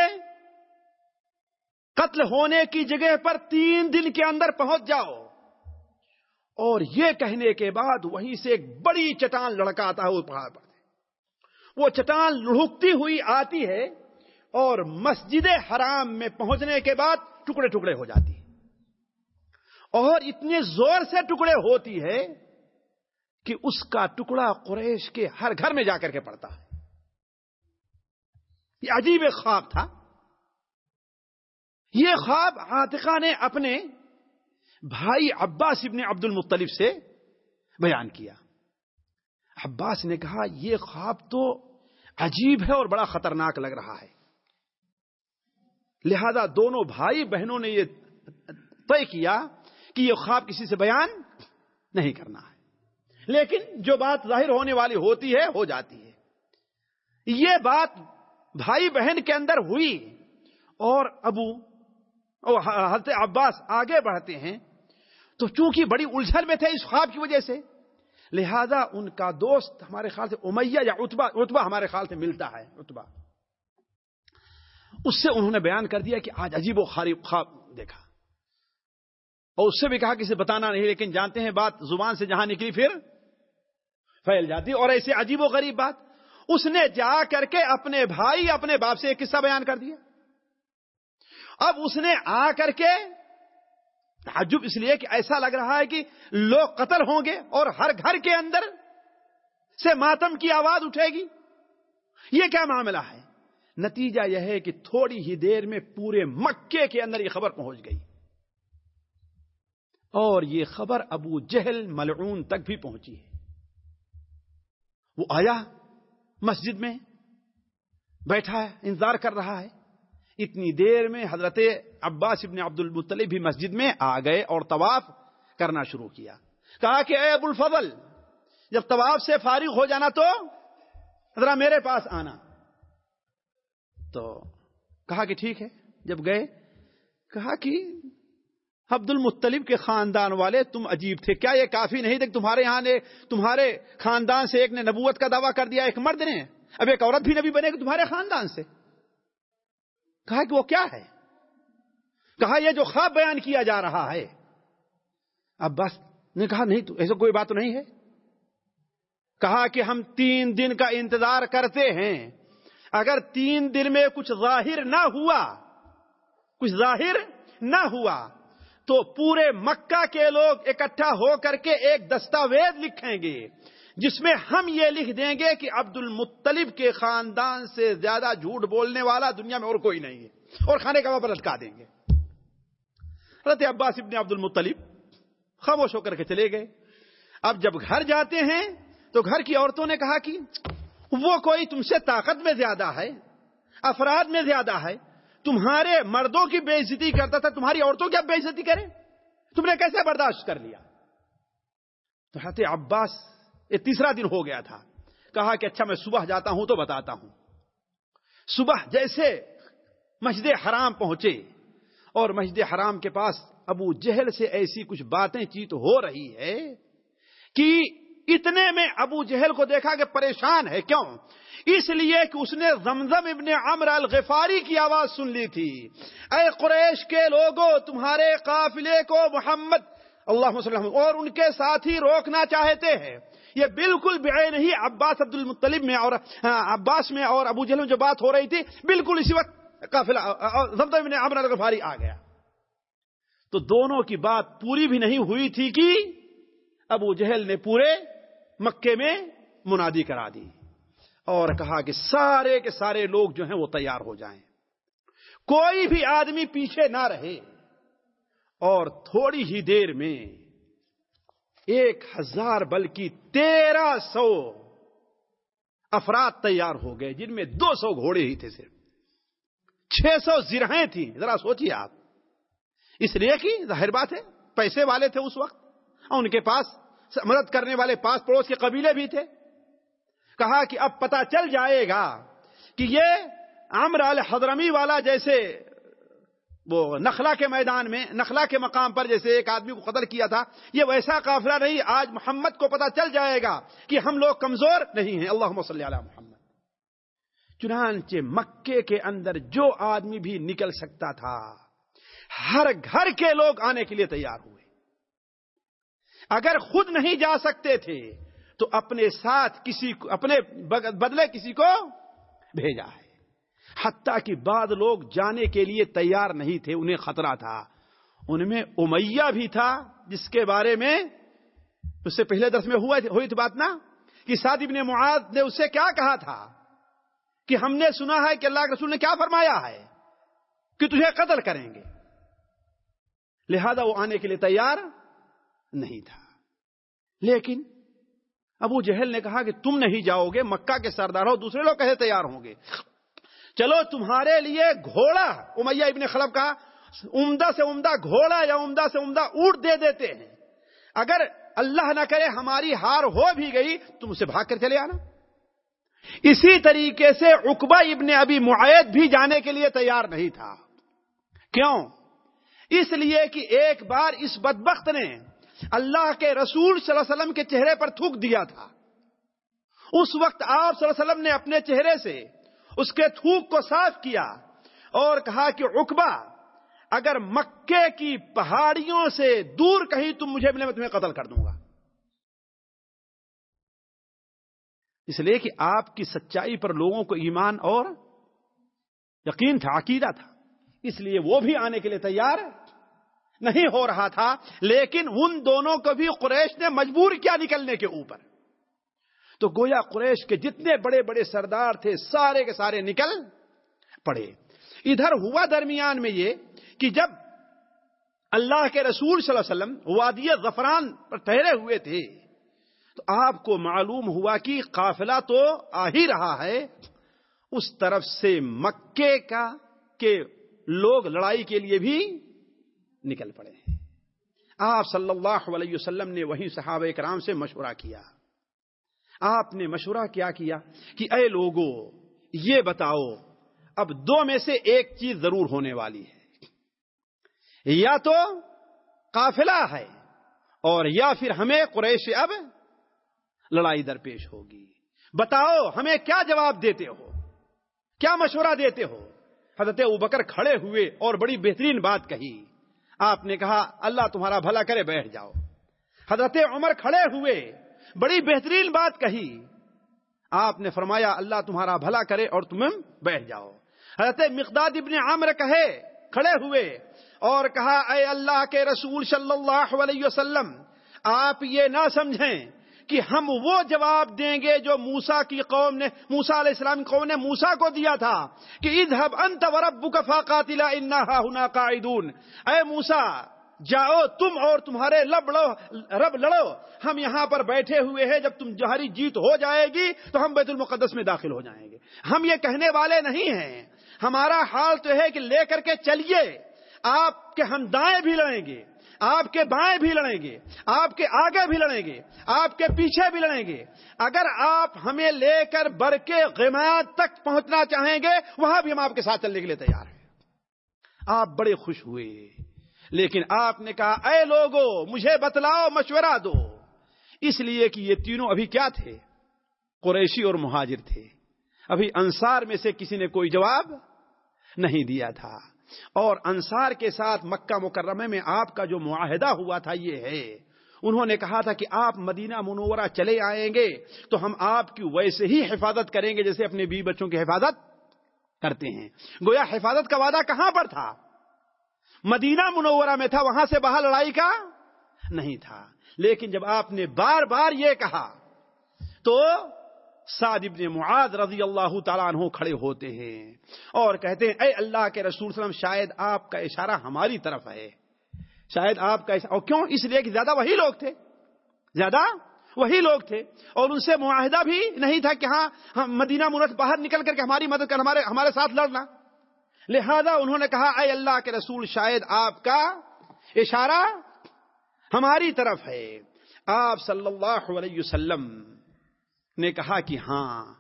قتل ہونے کی جگہ پر تین دن کے اندر پہنچ جاؤ۔ اور یہ کہنے کے بعد وہیں سے ایک بڑی چٹان لڑکاتا ہے وہ پہاڑ پر۔ وہ چٹان لڑکتی ہوئی آتی ہے اور مسجد حرام میں پہنچنے کے بعد ٹکڑے ٹکڑے ہو جاتی اور اتنے زور سے ٹکڑے ہوتی ہے کہ اس کا ٹکڑا قریش کے ہر گھر میں جا کر کے پڑتا ہے۔ یہ عجیب ایک خواب تھا۔ یہ خواب عاتقہ نے اپنے بھائی عباس ابن عبد المطلف سے بیان کیا۔ عباس نے کہا، یہ خواب تو عجیب ہے اور بڑا خطرناک لگ رہا ہے۔ لہذا دونوں بھائی بہنوں نے یہ طے کیا کہ یہ خواب کسی سے بیان نہیں کرنا۔ ہے لیکن جو بات ظاہر ہونے والی ہوتی ہے، ہو جاتی ہے۔ یہ بات بھائی بہن کے اندر ہوئی اور ابو حضرت عباس آگے بڑھتے ہیں، تو چونکہ بڑی الجھن میں تھے اس خواب کی وجہ سے، لہذا ان کا دوست ہمارے خیال سے امیہ یا اتبا اتبا ہمارے خیال سے ملتا ہے اتبا اس سے انہوں نے بیان کر دیا کہ آج عجیب و خواب دیکھا۔ اور اس سے بھی کہا کسی بتانا نہیں، لیکن جانتے ہیں بات زبان سے جہاں نکلی، پھر پھیل جاتی۔ اور ایسے عجیب و غریب بات، اس نے جا کر کے اپنے بھائی، اپنے باپ سے ایک قصہ بیان کر دیا۔ اب اس نے آ کر کے تعجب اس لیے کہ ایسا لگ رہا ہے کہ لوگ قتل ہوں گے اور ہر گھر کے اندر سے ماتم کی آواز اٹھے گی۔ یہ کیا معاملہ ہے؟ نتیجہ یہ ہے کہ تھوڑی ہی دیر میں پورے مکے کے اندر یہ خبر پہنچ گئی۔ اور یہ خبر ابو جہل ملعون تک بھی پہنچی ہے۔ وہ آیا مسجد میں، بیٹھا ہے، انتظار کر رہا ہے۔ اتنی دیر میں حضرت عباس ابن عبد المطلب بھی مسجد میں آ گئے اور طواف کرنا شروع کیا۔ کہا کہ اے ابو الفضل، جب طواف سے فارغ ہو جانا تو ذرا میرے پاس آنا۔ تو کہا کہ ٹھیک ہے۔ جب گئے، کہا کہ عبد المطلب کے خاندان والے، تم عجیب تھے۔ کیا یہ کافی نہیں تھے تمہارے یہاں نے تمہارے خاندان سے ایک نے نبوت کا دعویٰ کر دیا، ایک مرد نے؟ اب ایک عورت بھی نبی بنے گی تمہارے خاندان سے؟ کہا کہ وہ کیا ہے؟ کہا یہ جو خواب بیان کیا جا رہا ہے۔ اب بس، نے کہا نہیں تو ایسا کوئی بات تو نہیں ہے۔ کہا کہ ہم تین دن کا انتظار کرتے ہیں۔ اگر تین دن میں کچھ ظاہر نہ ہوا، کچھ ظاہر نہ ہوا تو پورے مکہ کے لوگ اکٹھا ہو کر کے ایک دستاویز لکھیں گے، جس میں ہم یہ لکھ دیں گے کہ عبد المطلب کے خاندان سے زیادہ جھوٹ بولنے والا دنیا میں اور کوئی نہیں ہے، اور کھانے کا پر لٹکا دیں گے۔ حضرت عباس ابن عبد المطلب خاموش ہو کر کے چلے گئے۔ اب جب گھر جاتے ہیں تو گھر کی عورتوں نے کہا کہ وہ کوئی تم سے طاقت میں زیادہ ہے، افراد میں زیادہ ہے تمہارے مردوں کی بے عزتی کرتا تھا، تمہاری عورتوں کی اب بے عزتی کرے تم نے کیسے برداشت کر لیا؟ تو حضرت عباس، یہ تیسرا دن ہو گیا تھا۔ کہا کہ اچھا میں صبح جاتا ہوں تو بتاتا ہوں۔ صبح جیسے مسجد حرام پہنچے اور مسجد حرام کے پاس ابو جہل سے ایسی کچھ باتیں چیت ہو رہی ہے کہ اتنے میں ابو جہل کو دیکھا کہ پریشان ہے، کیوں؟ اس لیے کہ اس نے زمزم ابن عمر الغفاری کی آواز سن لی تھی۔ اے قریش کے لوگوں تمہارے قافلے کو محمد اللہ وسلم، اور ان کے ساتھی روکنا چاہتے ہیں۔ یہ بالکل بے نہیں عباس عبد المطلب میں اور ہاں، عباس میں اور ابو جہل میں جو بات ہو رہی تھی، بالکل اسی وقت قافلہ، زمزم ابن عمر الغفاری آ گیا۔ تو دونوں کی بات پوری بھی نہیں ہوئی تھی کہ ابو جہل نے پورے مکے میں منادی کرا دی اور کہا کہ سارے کے سارے لوگ جو ہیں وہ تیار ہو جائیں۔ کوئی بھی آدمی پیچھے نہ رہے۔ اور تھوڑی ہی دیر میں ایک ہزار بلکہ تیرہ سو افراد تیار ہو گئے، جن میں دو سو گھوڑے ہی تھے صرف۔ چھ سو زرہیں تھیں، ذرا سوچیے آپ۔ اس لیے کہ ظاہر بات ہے، پیسے والے تھے اس وقت اور ان کے پاس مدد کرنے والے پاس پڑوس کے قبیلے بھی تھے۔ کہا کہ اب پتا چل جائے گا کہ یہ عمر الحضرمی والا جیسے وہ نخلا کے میدان میں نخلا کے مقام پر جیسے ایک آدمی کو قتل کیا تھا، یہ ویسا قافلہ نہیں، آج محمد کو پتا چل جائے گا کہ ہم لوگ کمزور نہیں ہیں۔ اللہ صلی علی محمد۔ چنانچہ مکے کے اندر جو آدمی بھی نکل سکتا تھا، ہر گھر کے لوگ آنے کے لیے تیار ہوئے۔ اگر خود نہیں جا سکتے تھے، تو اپنے ساتھ کسی کو اپنے بدلے کسی کو بھیجا ہے۔ حتیٰ کہ بعد لوگ جانے کے لیے تیار نہیں تھے، انہیں خطرہ تھا۔ ان میں امیہ بھی تھا، جس کے بارے میں اس سے پہلے درس میں ہوا ہوئی تھی بات نا؟ کہ سعد ابن معاذ نے اسے کیا کہا تھا؟ کہ ہم نے سنا ہے کہ اللہ کے رسول نے کیا فرمایا ہے کہ تجھے قتل کریں گے۔ لہذا وہ آنے کے لیے تیار نہیں تھا۔ لیکن ابو جہل نے کہا کہ تم نہیں جاؤ گے، مکہ کے سردار ہو، دوسرے لوگ کہے تیار ہوں گے۔ چلو تمہارے لیے گھوڑا، امیہ ابن خلب کا عمدہ سے عمدہ گھوڑا یا عمدہ سے عمدہ اونٹ دے دیتے ہیں۔ اگر اللہ نہ کرے، ہماری ہار ہو بھی گئی، تم اسے بھاگ کر چلے آنا۔ اسی طریقے سے اقبا ابن ابی معید بھی جانے کے لیے تیار نہیں تھا۔ کیوں؟ اس لیے کہ ایک بار اس بدبخت نے اللہ کے رسول صلی اللہ علیہ وسلم کے چہرے پر تھوک دیا تھا۔ اس وقت آپ صلی اللہ علیہ وسلم نے اپنے چہرے سے اس کے تھوک کو صاف کیا اور کہا کہ اقبا اگر مکے کی پہاڑیوں سے دور کہیں تم مجھے ملے میں تمہیں قتل کر دوں گا۔ اس لیے کہ آپ کی سچائی پر لوگوں کو ایمان اور یقین تھا، عقیدہ تھا۔ اس لیے وہ بھی آنے کے لیے تیار نہیں ہو رہا تھا، لیکن ان دونوں کو بھی قریش نے مجبور کیا نکلنے کے اوپر۔ تو گویا قریش کے جتنے بڑے بڑے سردار تھے، سارے کے سارے نکل پڑے۔ ادھر ہوا درمیان میں یہ کہ جب اللہ کے رسول صلی اللہ علیہ وسلم وادی غفران پر ٹھہرے ہوئے تھے، تو آپ کو معلوم ہوا کہ قافلہ تو آ ہی رہا ہے۔ اس طرف سے مکے کا کہ لوگ لڑائی کے لیے بھی نکل پڑے۔ آپ صلی اللہ علیہ وسلم نے وہی صحابہ کرام سے مشورہ کیا۔ آپ نے مشورہ کیا کیا کہ اے لوگوں یہ بتاؤ، اب دو میں سے ایک چیز ضرور ہونے والی ہے۔ یا تو قافلہ ہے اور یا پھر ہمیں قریش اب لڑائی درپیش ہوگی۔ بتاؤ، ہمیں کیا جواب دیتے ہو؟ کیا مشورہ دیتے ہو؟ حضرت ابکر کھڑے ہوئے اور بڑی بہترین بات کہی۔ آپ نے کہا، اللہ تمہارا بھلا کرے بیٹھ جاؤ۔ حضرت عمر کھڑے ہوئے، بڑی بہترین بات کہی۔ آپ نے فرمایا، اللہ تمہارا بھلا کرے اور تم بیٹھ جاؤ۔ حضرت مقداد ابن عامر کہے، کھڑے ہوئے اور کہا، اے اللہ کے رسول صلی اللہ علیہ وسلم، آپ یہ نہ سمجھیں کہ ہم وہ جواب دیں گے جو موسا کی قوم نے موسا علیہ السلام کی قوم نے موسا کو دیا تھا کہ اذهب انت وربك فقاتلا انها هنا قاعدون۔ اے موسا جاؤ تم اور تمہارے لب لڑو، رب لڑو۔ ہم یہاں پر بیٹھے ہوئے ہیں، جب تم جہری جیت ہو جائے گی تو ہم بیت المقدس میں داخل ہو جائیں گے۔ ہم یہ کہنے والے نہیں ہیں۔ ہمارا حال تو ہے کہ لے کر کے چلیے، آپ کے ہم دائیں بھی لڑیں گے۔ آپ کے بائیں بھی لڑیں گے، آپ کے آگے بھی لڑیں گے، آپ کے پیچھے بھی لڑیں گے۔ اگر آپ ہمیں لے کر بر کے غمات تک پہنچنا چاہیں گے، وہاں بھی ہم آپ کے ساتھ چلنے کے لیے تیار ہیں۔ آپ بڑے خوش ہوئے، لیکن آپ نے کہا، اے لوگو، مجھے بتلاؤ، مشورہ دو۔ اس لیے کہ یہ تینوں ابھی کیا تھے؟ قریشی اور مہاجر تھے۔ ابھی انصار میں سے کسی نے کوئی جواب نہیں دیا تھا۔ اور انصار کے ساتھ مکہ مکرمہ میں آپ کا جو معاہدہ ہوا تھا یہ ہے۔ انہوں نے کہا تھا کہ آپ مدینہ منورہ چلے آئیں گے تو ہم آپ کی ویسے ہی حفاظت کریں گے جیسے اپنے بی بچوں کی حفاظت کرتے ہیں۔ گویا حفاظت کا وعدہ کہاں پر تھا؟ مدینہ منورہ میں تھا، وہاں سے باہر لڑائی کا نہیں تھا۔ لیکن جب آپ نے بار بار یہ کہا تو سعد ابن معاذ رضی اللہ تعالیٰ عنہ کھڑے ہوتے ہیں اور کہتے ہیں، اے اللہ کے رسول صلی اللہ علیہ وسلم، شاید آپ کا اشارہ ہماری طرف ہے۔ شاید آپ کا اشارہ، اور کیوں؟ اس لیے کہ زیادہ وہی لوگ تھے۔ زیادہ وہی لوگ تھے۔ اور ان سے معاہدہ بھی نہیں تھا کہ ہاں ہم مدینہ منت باہر نکل کر کے ہماری مدد کر، ہمارے ہمارے ساتھ لڑنا۔ لہذا انہوں نے کہا، اے اللہ کے رسول، شاید آپ کا اشارہ ہماری طرف ہے۔ آپ صلی اللہ علیہ وسلم نے کہا کہ ہاں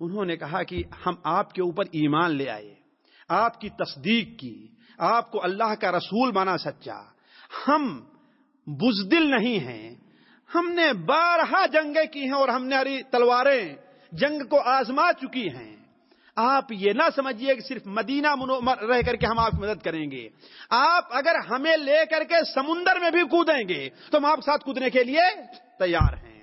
انہوں نے کہا کہ ہم آپ کے اوپر ایمان لے آئے، آپ کی تصدیق کی، آپ کو اللہ کا رسول مانا سچا۔ ہم بزدل نہیں ہیں، ہم نے بارہا جنگیں کی ہیں اور ہم نے ہری تلواریں جنگ کو آزما چکی ہیں۔ آپ یہ نہ سمجھیے کہ صرف مدینہ رہ کر کے ہم آپ کی مدد کریں گے۔ آپ اگر ہمیں لے کر کے سمندر میں بھی کودیں گے، تو ہم آپ ساتھ کودنے کے لیے تیار ہیں۔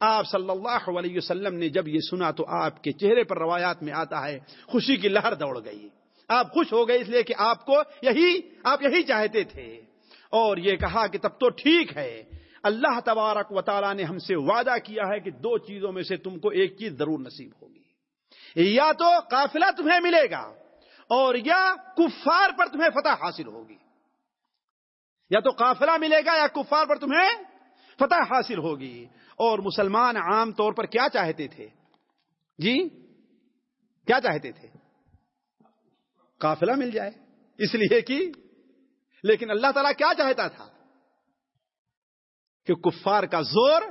آپ صلی اللہ علیہ وسلم نے جب یہ سنا تو آپ کے چہرے پر روایات میں آتا ہے، خوشی کی لہر دوڑ گئی۔ آپ خوش ہو گئے اس لیے کہ آپ کو یہی، آپ یہی چاہتے تھے۔ اور یہ کہا کہ تب تو ٹھیک ہے۔ اللہ تبارک و تعالیٰ نے ہم سے وعدہ کیا ہے کہ دو چیزوں میں سے تم کو ایک چیز ضرور نصیب ہوگی۔ یا تو قافلہ تمہیں ملے گا اور یا کفار پر تمہیں فتح حاصل ہوگی۔ یا تو قافلہ ملے گا یا کفار پر تمہیں فتح حاصل ہوگی۔ اور مسلمان عام طور پر کیا چاہتے تھے؟ جی؟ کیا چاہتے تھے؟ قافلہ مل جائے۔ اس لیے کہ لیکن اللہ تعالیٰ کیا چاہتا تھا؟ کہ کفار کا زور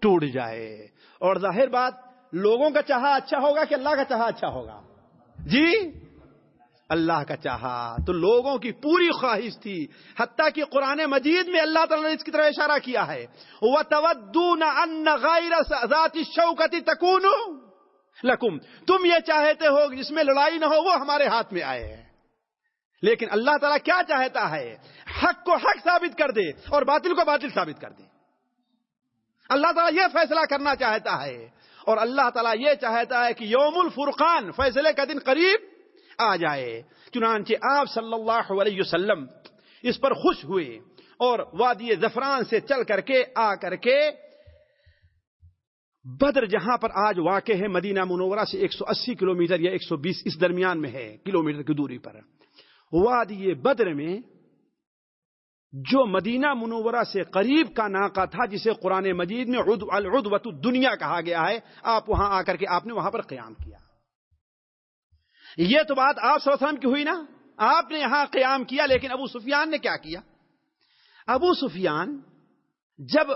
ٹوٹ جائے۔ اور ظاہر بات، لوگوں کا چاہا اچھا ہوگا کہ اللہ کا چاہا اچھا ہوگا۔ جی؟ اللہ کا چاہا۔ تو لوگوں کی پوری خواہش تھی۔ حتیٰ کہ قرآن مجید میں اللہ تعالیٰ نے اس کی طرف اشارہ کیا ہے۔ وہ تودون ان غیر شوکتی تکون لکم تم یہ چاہتے ہو جس میں لڑائی نہ ہو، وہ ہمارے ہاتھ میں آئے۔ ہیں لیکن اللہ تعالیٰ کیا چاہتا ہے؟ حق کو حق ثابت کر دے اور باطل کو باطل ثابت کر دے۔ اللہ تعالیٰ یہ فیصلہ کرنا چاہتا ہے۔ اور اللہ تعالیٰ یہ چاہتا ہے کہ یوم الفرقان، فیصلے کا دن قریب آ جائے۔ چنانچہ آپ صلی اللہ علیہ وسلم اس پر خوش ہوئے اور وادی زفران سے چل کر کے آ کر کے بدر جہاں پر آج واقع ہے، مدینہ منورہ سے ایک سو اسی کلو میٹر یا ایک سو بیس اس درمیان میں ہے کلو میٹر کی دوری پر۔ وادی بدر میں جو مدینہ منورہ سے قریب کا ناکا تھا، جسے قرآن مجید میں العدوۃ دنیا کہا گیا ہے، آپ وہاں آ کر کے آپ نے وہاں پر قیام کیا۔ یہ تو بات آپ صلی اللہ علیہ وسلم کی ہوئی نا؟ آپ نے یہاں قیام کیا، لیکن ابو سفیان نے کیا کیا؟ ابو سفیان جب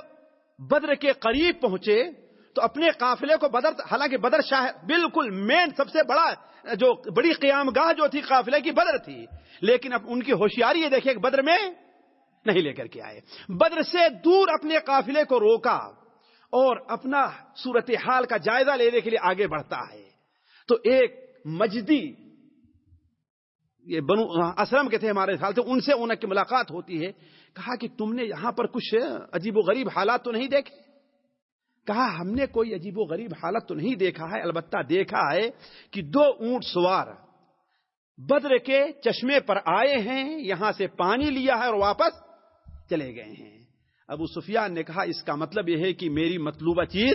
بدر کے قریب پہنچے تو اپنے قافلے کو بدر، حالانکہ بدر شاہ بالکل مین، سب سے بڑا، جو بڑی قیام گاہ جو تھی قافلے کی، بدر تھی۔ لیکن اب ان کی ہوشیاری یہ دیکھیے کہ بدر میں نہیں لے کر کے آئے۔ بدر سے دور اپنے قافلے کو روکا اور اپنا صورت حال کا جائزہ لینے کے لیے آگے بڑھتا ہے۔ تو ایک مجدی، یہ بنو اسلم کے تھے ہمارے خیال سے ان سے ان کی ملاقات ہوتی ہے۔ کہا کہ تم نے یہاں پر کچھ عجیب و غریب حالات تو نہیں دیکھے؟ کہا ہم نے کوئی عجیب و غریب حالت تو نہیں دیکھا ہے، البتہ دیکھا ہے کہ دو اونٹ سوار بدر کے چشمے پر آئے ہیں، یہاں سے پانی لیا ہے اور واپس چلے گئے ہیں۔ ابو سفیان نے کہا، اس کا مطلب یہ ہے کہ میری مطلوبہ چیز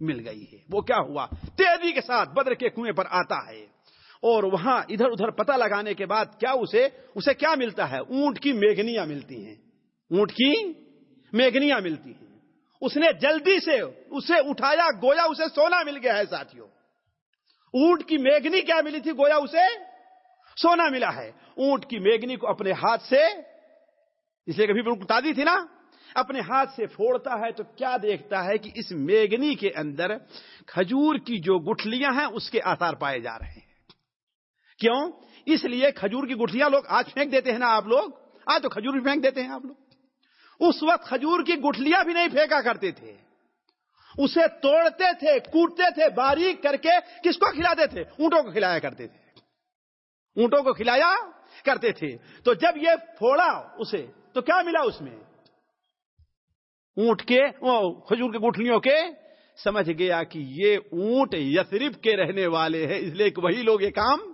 مل گئی ہے۔ وہ کیا ہوا؟ تیزی کے ساتھ بدر کے کنویں پر آتا ہے۔ اور وہاں ادھر ادھر پتہ لگانے کے بعد کیا اسے اسے کیا ملتا ہے؟ اونٹ کی میگنیاں ملتی ہیں۔ اونٹ کی میگنیاں ملتی ہیں۔ اس نے جلدی سے اسے اٹھایا، گویا اسے سونا مل گیا ہے ساتھیوں۔ اونٹ کی میگنی کیا ملی تھی؟ گویا اسے سونا ملا ہے۔ اونٹ کی میگنی کو اپنے ہاتھ سے اس لیے کبھی بالکل تازی تھی نا اپنے ہاتھ سے پھوڑتا ہے تو کیا دیکھتا ہے کہ اس میگنی کے اندر کھجور کی جو گٹھلیاں ہیں، اس کے آثار پائے جا رہے ہیں۔ کیوں؟ اس لیے کھجور کی گٹھلیاں لوگ آج پھینک دیتے ہیں نا آپ لوگ۔ آج تو کھجور بھی پھینک دیتے ہیں آپ لوگ۔ اس وقت کھجور کی گٹھلیاں بھی نہیں پھینکا کرتے تھے۔ اسے توڑتے تھے، کوٹتے تھے، باریک کر کے کس کو کھلاتے تھے؟ اونٹوں کو کھلایا کرتے تھے۔ اونٹوں کو کھلایا کرتے تھے۔ تو جب یہ پھوڑا اسے، تو کیا ملا اس میں؟ اونٹ کے کھجور کے گٹھلیوں کے سمجھ گیا کہ یہ اونٹ یسرف کے رہنے والے ہیں، اس لیے کہ وہی لوگ یہ کام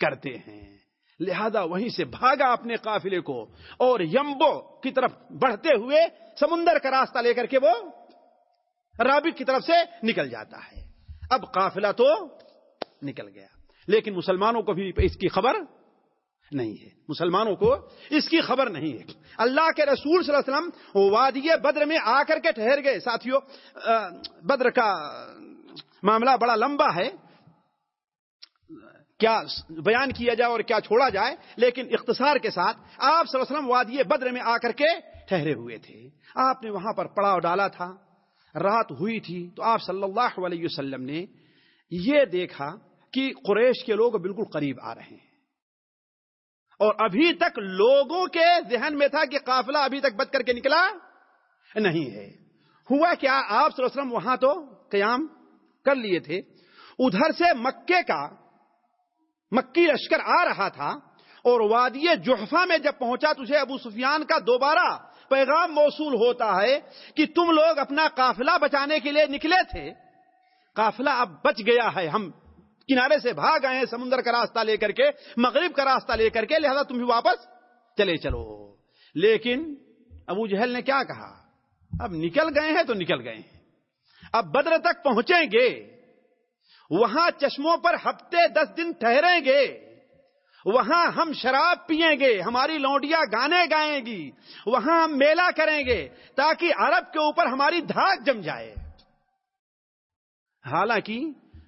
کرتے ہیں۔ لہذا وہیں سے بھاگا اپنے قافلے کو اور یمبو کی طرف بڑھتے ہوئے سمندر کا راستہ لے کر کے وہ رابق کی طرف سے نکل جاتا ہے۔ اب قافلہ تو نکل گیا، لیکن مسلمانوں کو بھی اس کی خبر نہیں ہے۔ مسلمانوں کو اس کی خبر نہیں ہے۔ اللہ کے رسول صلی اللہ علیہ وسلم وادی بدر میں آ کر کے ٹھہر گئے۔ ساتھیوں بدر کا معاملہ بڑا لمبا ہے۔ کیا بیان کیا جائے اور کیا چھوڑا جائے، لیکن اختصار کے ساتھ آپ صلی اللہ علیہ وسلم وادی بدر میں آ کر کے ٹھہرے ہوئے تھے۔ آپ نے وہاں پر پڑاؤ ڈالا تھا۔ رات ہوئی تھی تو آپ صلی اللہ علیہ وسلم نے یہ دیکھا کہ قریش کے لوگ بالکل قریب آ رہے ہیں۔ اور ابھی تک لوگوں کے ذہن میں تھا کہ قافلہ ابھی تک بچ کر کے نکلا نہیں ہے۔ ہوا کیا آپ صلی اللہ علیہ وسلم وہاں تو قیام کر لیے تھے؟ ادھر سے مکے کا مکی لشکر آ رہا تھا اور وادی جوحفا میں جب پہنچا تجھے ابو سفیان کا دوبارہ پیغام موصول ہوتا ہے کہ تم لوگ اپنا قافلہ بچانے کے لیے نکلے تھے۔ قافلہ اب بچ گیا ہے، ہم کنارے سے بھاگ آئے ہیں سمندر کا راستہ لے کر کے، مغرب کا راستہ لے کر کے، لہذا تم بھی واپس چلے چلو۔ لیکن ابو جہل نے کیا کہا؟ اب نکل گئے ہیں تو نکل گئے ہیں۔ اب بدر تک پہنچیں گے۔ وہاں چشموں پر ہفتے دس دن ٹھہریں گے۔ وہاں ہم شراب پیئیں گے، ہماری لونڈیاں گانے گائیں گی۔ وہاں ہم میلہ کریں گے تاکہ عرب کے اوپر ہماری دھاک جم جائے۔ حالانکہ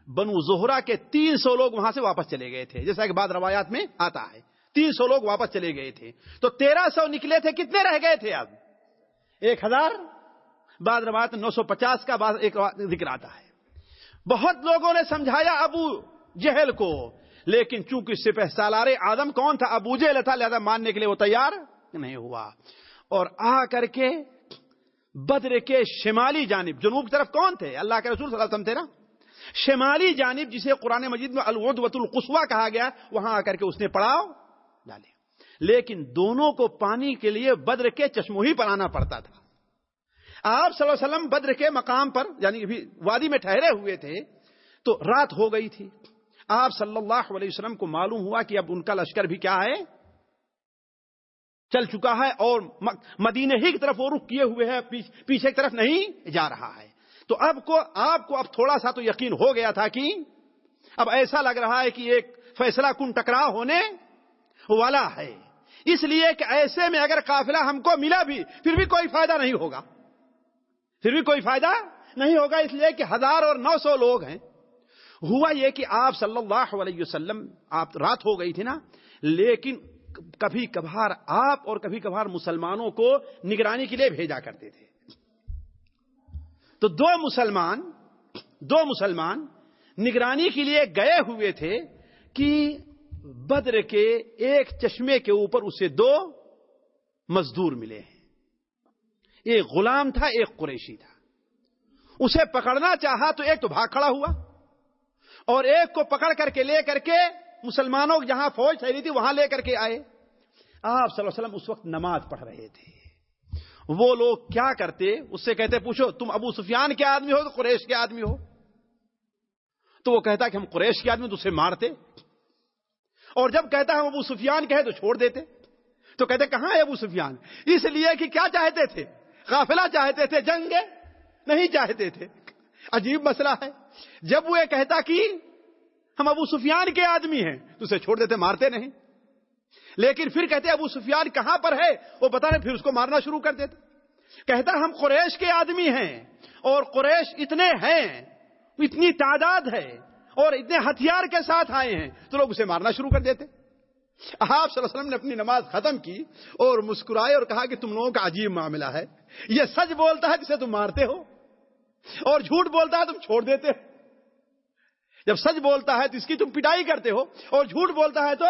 بنو زہرا کے تین سو لوگ وہاں سے واپس چلے گئے تھے۔ جیسا کہ بعد روایات میں آتا ہے۔ تین سو لوگ واپس چلے گئے تھے۔ تو تیرہ سو نکلے تھے، کتنے رہ گئے تھے اب؟ ایک ہزار؟ بعد روایت نو سو پچاس کا بعد ایک ذکر آتا ہے۔ بہت لوگوں نے سمجھایا ابو جہل کو، لیکن چونکہ سپہ سالار آدم کون تھا؟ ابو جہل تھا، لہذا ماننے کے لیے وہ تیار نہیں ہوا۔ اور آ کر کے بدر کے شمالی جانب جنوب کی طرف کون تھے؟ اللہ کے رسول صلی اللہ علیہ وسلم تھے نا؟ شمالی جانب جسے قرآن مجید میں الودوت القصوا کہا گیا، وہاں آ کر کے اس نے پڑاؤ ڈالے۔ لیکن دونوں کو پانی کے لیے بدر کے چشموہی پر آنا پڑتا تھا۔ آپ صلی اللہ علیہ وسلم بدر کے مقام پر یعنی وادی میں ٹھہرے ہوئے تھے، تو رات ہو گئی تھی۔ آپ صلی اللہ علیہ وسلم کو معلوم ہوا کہ اب ان کا لشکر بھی کیا ہے؟ چل چکا ہے اور مدینے ہی کی طرف وہ رخ کیے ہوئے ہے پیچھے کی طرف نہیں جا رہا ہے۔ تو اب کو آپ کو اب تھوڑا سا تو یقین ہو گیا تھا کہ اب ایسا لگ رہا ہے کہ ایک فیصلہ کن ٹکراؤ ہونے والا ہے۔ اس لیے کہ ایسے میں اگر قافلہ ہم کو ملا بھی، پھر بھی کوئی فائدہ نہیں ہوگا۔ پھر بھی کوئی فائدہ نہیں ہوگا۔ اس لیے کہ ہزار اور نو سو لوگ ہیں۔ ہوا یہ کہ آپ صلی اللہ علیہ وسلم، آپ رات ہو گئی تھی نا، لیکن کبھی کبھار آپ اور کبھی کبھار مسلمانوں کو نگرانی کے لیے بھیجا کرتے تھے۔ تو دو مسلمان دو مسلمان نگرانی کے لیے گئے ہوئے تھے کہ بدر کے ایک چشمے کے اوپر اسے دو مزدور ملے ہیں۔ ایک غلام تھا، ایک قریشی تھا۔ اسے پکڑنا چاہا تو ایک تو بھاگ کھڑا ہوا اور ایک کو پکڑ کر کے لے کر کے مسلمانوں جہاں فوج ٹھہری تھی، وہاں لے کر کے آئے۔ آپ صلی اللہ علیہ وسلم اس وقت نماز پڑھ رہے تھے۔ وہ لوگ کیا کرتے؟ اس سے کہتے، پوچھو، تم ابو سفیان کے آدمی ہو تو قریش کے آدمی ہو؟ تو وہ کہتا کہ ہم قریش کے آدمی تو اسے مارتے۔ اور جب کہتا ہم ابو سفیان کہے تو چھوڑ دیتے۔ تو کہتے، کہاں ہے ابو سفیان؟ اس لیے کہ کیا چاہتے تھے؟ قافلہ چاہتے تھے، جنگ نہیں چاہتے تھے۔ عجیب مسئلہ ہے۔ جب وہ یہ کہتا کہ ہم ابو سفیان کے آدمی ہیں تو اسے چھوڑ دیتے، مارتے نہیں۔ لیکن پھر کہتے ابو سفیان کہاں پر ہے؟ وہ پتا نہیں پھر اس کو مارنا شروع کر دیتے کہتا ہم قریش کے آدمی ہیں اور قریش اتنے ہیں، اتنی تعداد ہے اور اتنے ہتھیار کے ساتھ آئے ہیں، تو لوگ اسے مارنا شروع کر دیتے آپ صلی اللہ علیہ وسلم نے اپنی نماز ختم کی اور مسکرائے اور کہا کہ تم لوگوں کا عجیب معاملہ ہے۔ یہ سچ بولتا ہے جسے تم مارتے ہو اور جھوٹ بولتا ہے تم چھوڑ دیتے ہو۔ جب سچ بولتا ہے تو اس کی تم پٹائی کرتے ہو اور جھوٹ بولتا ہے تو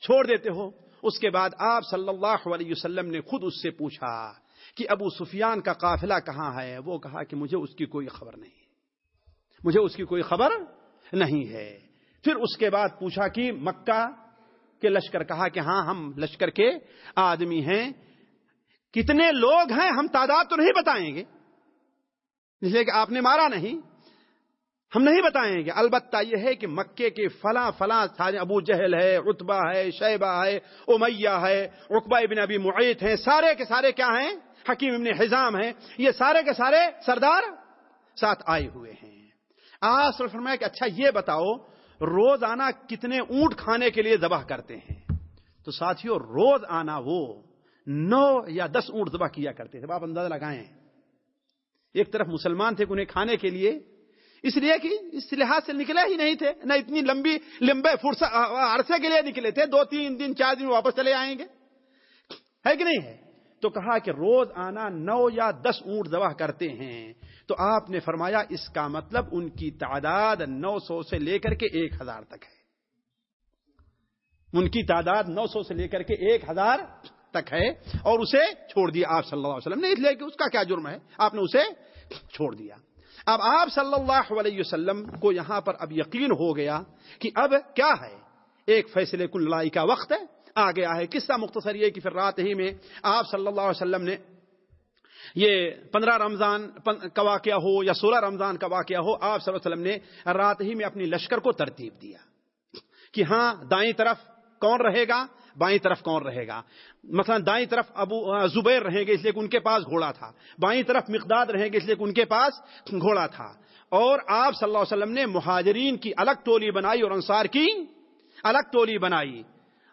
چھوڑ دیتے ہو۔ اس کے بعد آپ صلی اللہ علیہ وسلم نے خود اس سے پوچھا کہ ابو سفیان کا قافلہ کہاں ہے؟ وہ کہا کہ مجھے اس کی کوئی خبر نہیں۔ مجھے اس کی کوئی خبر نہیں ہے۔ پھر اس کے بعد پوچھا کہ مکہ کے لشکر، کہا کہ ہاں ہم لشکر کے آدمی ہیں۔ کتنے لوگ ہیں؟ ہم تعداد تو نہیں بتائیں گے۔ اس لیے کہ آپ نے مارا نہیں۔ ہم نہیں بتائیں گے، البتہ یہ ہے کہ مکے کے فلاں فلاں ابو جہل ہے اتبا ہے، شیبہ ہے، امیہ ہے رقبہ ابن ابی معیت ہیں، سارے کے سارے کیا ہیں؟ حکیم ابن حزام ہیں۔ یہ سارے کے سارے سردار ساتھ آئے ہوئے ہیں۔ آج فرمایا کہ اچھا یہ بتاؤ، روز آنا کتنے اونٹ کھانے کے لیے ذبح کرتے ہیں؟ تو ساتھیوں روز آنا وہ نو یا دس اونٹ ذبح کیا کرتے تھے آپ اندازہ لگائیں، ایک طرف مسلمان تھے انہیں کھانے کے لیے اس لیے کہ اس لحاظ سے نکلے ہی نہیں تھے، نہ اتنی لمبی، لمبے فرصت عرصے کے لیے نکلے تھے، دو تین دن، چار دن واپس چلے آئیں گے۔ ہے کہ نہیں ہے؟ تو کہا کہ روز آنا نو یا دس اونٹ ذبح کرتے ہیں۔ تو آپ نے فرمایا اس کا مطلب ان کی تعداد نو سو سے لے کر کے ایک ہزار تک ہے۔ ان کی تعداد نو سو سے لے کر کے ایک ہزار تک ہے۔ اور اسے چھوڑ دیا آپ صلی اللہ علیہ وسلم نے، اس لیے کہ اس کا کیا جرم ہے؟ آپ نے اسے چھوڑ دیا۔ اب آپ صلی اللہ علیہ وسلم کو یہاں پر اب یقین ہو گیا کہ اب کیا ہے؟ ایک فیصلے کن لڑائی کا وقت ہے۔ آ گیا ہے قصہ مختصر یہ کہ پھر رات ہی میں آپ صلی اللہ علیہ وسلم نے یہ پندرہ رمضان کا واقعہ ہو یا سولہ رمضان کا واقعہ ہو، آپ صلی اللہ علیہ وسلم نے رات ہی میں اپنی لشکر کو ترتیب دیا کہ ہاں دائیں طرف کون رہے گا؟ بائیں طرف کون رہے گا؟ مثلا دائیں طرف ابو زبیر رہیں گے اس لیے کہ ان کے پاس گھوڑا تھا۔ بائیں طرف مقداد رہیں گے اس لیے کہ ان کے پاس گھوڑا تھا۔ اور آپ صلی اللہ علیہ وسلم نے مہاجرین کی الگ ٹولی بنائی اور انصار کی الگ ٹولی بنائی۔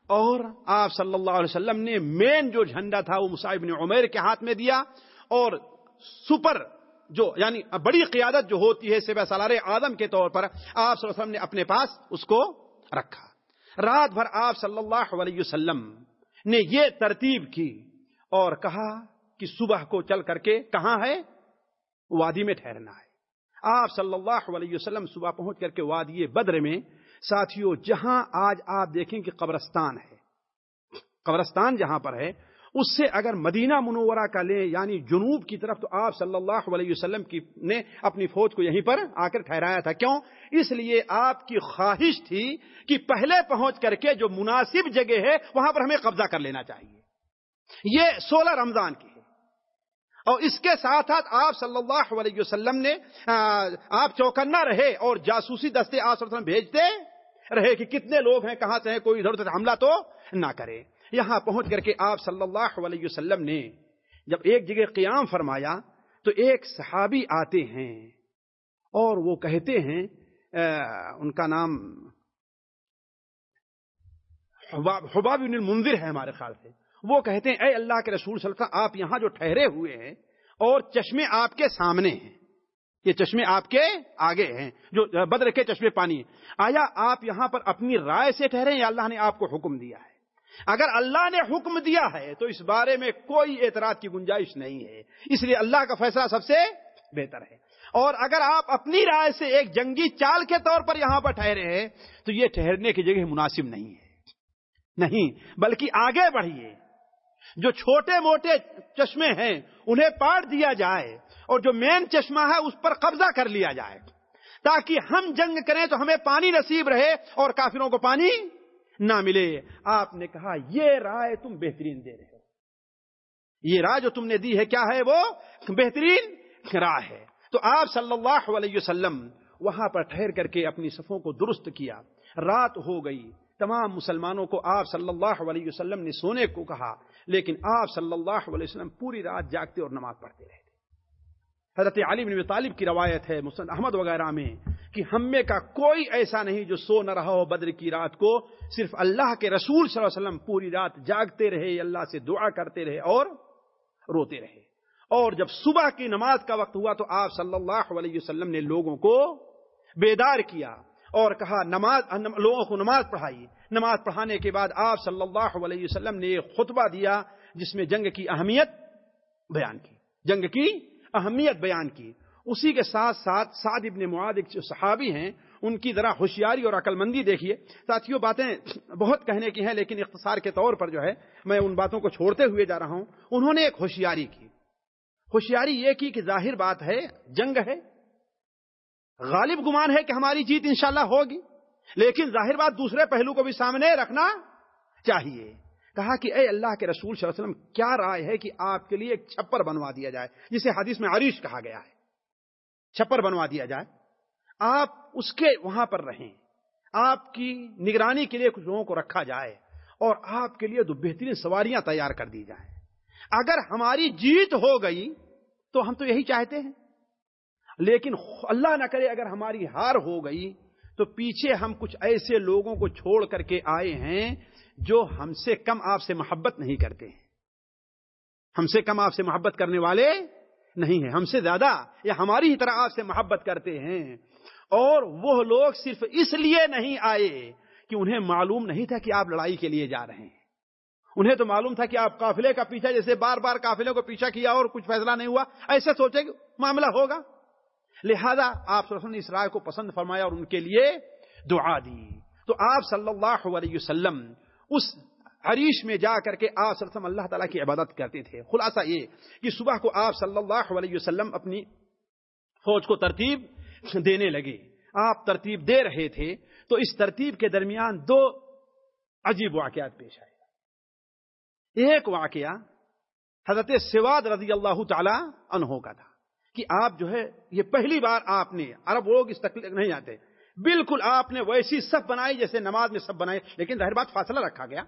اور آپ صلی اللہ علیہ وسلم نے مین جو جھنڈا تھا وہ مصعب بن عمیر کے ہاتھ میں دیا۔ اور سپر جو یعنی بڑی قیادت جو ہوتی ہے سب سالار آدم کے طور پر، آپ صلی اللہ علیہ وسلم نے اپنے پاس اس کو رکھا۔ رات بھر آپ صلی اللہ علیہ وسلم نے یہ ترتیب کی اور کہا کہ صبح کو چل کر کے کہاں ہے؟ وادی میں ٹھہرنا ہے۔ آپ صلی اللہ علیہ وسلم صبح پہنچ کر کے وادی بدر میں ساتھیوں جہاں آج آپ دیکھیں کہ قبرستان ہے۔ قبرستان جہاں پر ہے اس سے اگر مدینہ منورہ کا لیں یعنی جنوب کی طرف، تو آپ صلی اللہ علیہ وسلم کی نے اپنی فوج کو یہیں پر آ کر ٹھہرایا تھا۔ کیوں؟ اس لیے آپ کی خواہش تھی کہ پہلے پہنچ کر کے جو مناسب جگہ ہے، وہاں پر ہمیں قبضہ کر لینا چاہیے۔ یہ سولہ رمضان کی ہے۔ اور اس کے ساتھ ساتھ آپ صلی اللہ علیہ وسلم نے آپ چوکنا رہے اور جاسوسی دستے آپ بھیجتے رہے کہ کتنے لوگ ہیں، کہاں سے ہیں، کوئی ادھر ادھر حملہ تو نہ کرے۔ یہاں پہنچ کر کے آپ صلی اللہ علیہ وسلم نے جب ایک جگہ قیام فرمایا تو ایک صحابی آتے ہیں اور وہ کہتے ہیں ان کا نام حباب بن المنذر ہے ہمارے خیال سے۔ وہ کہتے ہیں، اے اللہ کے رسول صلی اللہ علیہ وسلم، آپ یہاں جو ٹھہرے ہوئے ہیں اور چشمے آپ کے سامنے ہیں۔ یہ چشمے آپ کے آگے ہیں، جو بدر کے چشمے پانی آیا آپ یہاں پر اپنی رائے سے ٹھہرے یا اللہ نے آپ کو حکم دیا ہے؟ اگر اللہ نے حکم دیا ہے تو اس بارے میں کوئی اعتراض کی گنجائش نہیں ہے۔ اس لیے اللہ کا فیصلہ سب سے بہتر ہے۔ اور اگر آپ اپنی رائے سے ایک جنگی چال کے طور پر یہاں پر ٹھہرے ہیں، تو یہ ٹھہرنے کی جگہ مناسب نہیں ہے۔ نہیں، بلکہ آگے بڑھیے۔ جو چھوٹے موٹے چشمے ہیں، انہیں پاٹ دیا جائے اور جو مین چشمہ ہے، اس پر قبضہ کر لیا جائے۔ تاکہ ہم جنگ کریں تو ہمیں پانی نصیب رہے اور کافروں کو پانی نہ ملے۔ آپ نے کہا، یہ رائے تم بہترین دے رہے ہو۔ یہ رائے جو تم نے دی ہے، کیا ہے وہ؟ بہترین رائے ہے۔ تو آپ صلی اللہ علیہ وسلم وہاں پر ٹھہر کر کے اپنی صفوں کو درست کیا۔ رات ہو گئی۔ تمام مسلمانوں کو آپ صلی اللہ علیہ وسلم نے سونے کو کہا، لیکن آپ صلی اللہ علیہ وسلم پوری رات جاگتے اور نماز پڑھتے رہتے حضرت علی بن طالب کی روایت ہے مسلم احمد وغیرہ میں، کہ ہم میں کا کوئی ایسا نہیں جو سو نہ رہا ہو بدر کی رات کو، صرف اللہ کے رسول صلی اللہ علیہ وسلم پوری رات جاگتے رہے، اللہ سے دعا کرتے رہے اور روتے رہے۔ اور جب صبح کی نماز کا وقت ہوا تو آپ صلی اللہ علیہ وسلم نے لوگوں کو بیدار کیا اور کہا، نماز، لوگوں کو نماز پڑھائی۔ نماز پڑھانے کے بعد آپ صلی اللہ علیہ وسلم نے ایک خطبہ دیا، جس میں جنگ کی اہمیت بیان کی۔ جنگ کی اہمیت بیان کی۔ اسی کے ساتھ ساتھ سعد ابن معاد ایک جو صحابی ہیں، ان کی ذرا ہوشیاری اور عقل مندی دیکھیے۔ ساتھیوں باتیں بہت کہنے کی ہیں، لیکن اختصار کے طور پر جو ہے، میں ان باتوں کو چھوڑتے ہوئے جا رہا ہوں۔ انہوں نے ایک ہوشیاری کی۔ ہوشیاری یہ کی کہ ظاہر بات ہے، جنگ ہے۔ غالب گمان ہے کہ ہماری جیت انشاءاللہ ہوگی، لیکن ظاہر بات دوسرے پہلو کو بھی سامنے رکھنا چاہیے۔ کہا کہ اے اللہ کے رسول صلی اللہ علیہ وسلم، کیا رائے ہے کہ آپ کے لیے ایک چھپر بنوا دیا جائے؟ جسے حدیث میں عریش کہا گیا ہے۔ چھپر بنوا دیا جائے۔ آپ اس کے وہاں پر رہیں۔ آپ کی نگرانی کے لیے کچھ لوگوں کو رکھا جائے اور آپ کے لیے دو بہترین سواریاں تیار کر دی جائیں۔ اگر ہماری جیت ہو گئی تو ہم تو یہی چاہتے ہیں۔ لیکن اللہ نہ کرے اگر ہماری ہار ہو گئی تو پیچھے ہم کچھ ایسے لوگوں کو چھوڑ کر کے آئے ہیں جو ہم سے کم آپ سے محبت نہیں کرتے ہیں۔ ہم سے کم آپ سے محبت کرنے والے نہیں ہیں۔ ہم سے زیادہ یا ہماری ہی طرح آپ سے محبت کرتے ہیں۔ اور وہ لوگ صرف اس لیے نہیں آئے کہ انہیں معلوم نہیں تھا کہ آپ لڑائی کے لیے جا رہے ہیں۔ انہیں تو معلوم تھا کہ آپ قافلے کا پیچھا، جیسے بار بار قافلے کو پیچھا کیا اور کچھ فیصلہ نہیں ہوا، ایسے سوچے کہ معاملہ ہوگا۔ لہذا آپ نے اس رائے کو پسند فرمایا اور ان کے لیے دعا دی۔ تو آپ صلی اللہ علیہ وسلم اس حریش میں جا کر کے آپ صلی اللہ اللہ تعالیٰ کی عبادت کرتے تھے۔ خلاصہ یہ کہ صبح کو آپ صلی اللہ علیہ وسلم اپنی فوج کو ترتیب دینے لگے۔ آپ ترتیب دے رہے تھے تو اس ترتیب کے درمیان دو عجیب واقعات پیش آئے۔ ایک واقعہ حضرت سواد رضی اللہ تعالی انہوں کا تھا کہ آپ جو ہے، یہ پہلی بار آپ نے عرب لوگ اس تکلیف نہیں آتے۔ بالکل آپ نے ویسی سب بنائی جیسے نماز میں سب بنائے، لیکن ظاہر بات فاصلہ رکھا گیا۔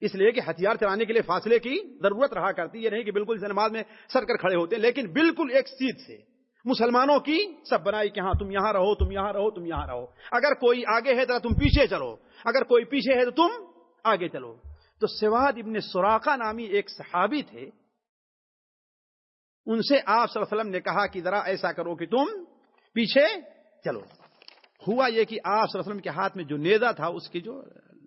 اس لیے کہ ہتھیار چلانے کے لیے فاصلے کی ضرورت رہا کرتی، یہ نہیں کہ بالکل سے نماز میں سر کر کھڑے ہوتے، لیکن بالکل ایک سیٹ سے۔ مسلمانوں کی سب بنائی کہ ہاں تم یہاں رہو، تم یہاں رہو، تم یہاں رہو۔ اگر کوئی آگے ہے تو تم پیچھے چلو، اگر کوئی پیچھے ہے تو تم آگے چلو۔ تو سواد ابن سوراخا نامی ایک صحابی تھے۔ ان سے آپ صلی اللہ علیہ وسلم نے کہا کہ ذرا ایسا کرو کہ تم پیچھے چلو۔ ہوا یہ کہ آپ صلی اللہ علیہ وسلم کے ہاتھ میں جو نیزا تھا، اس کی جو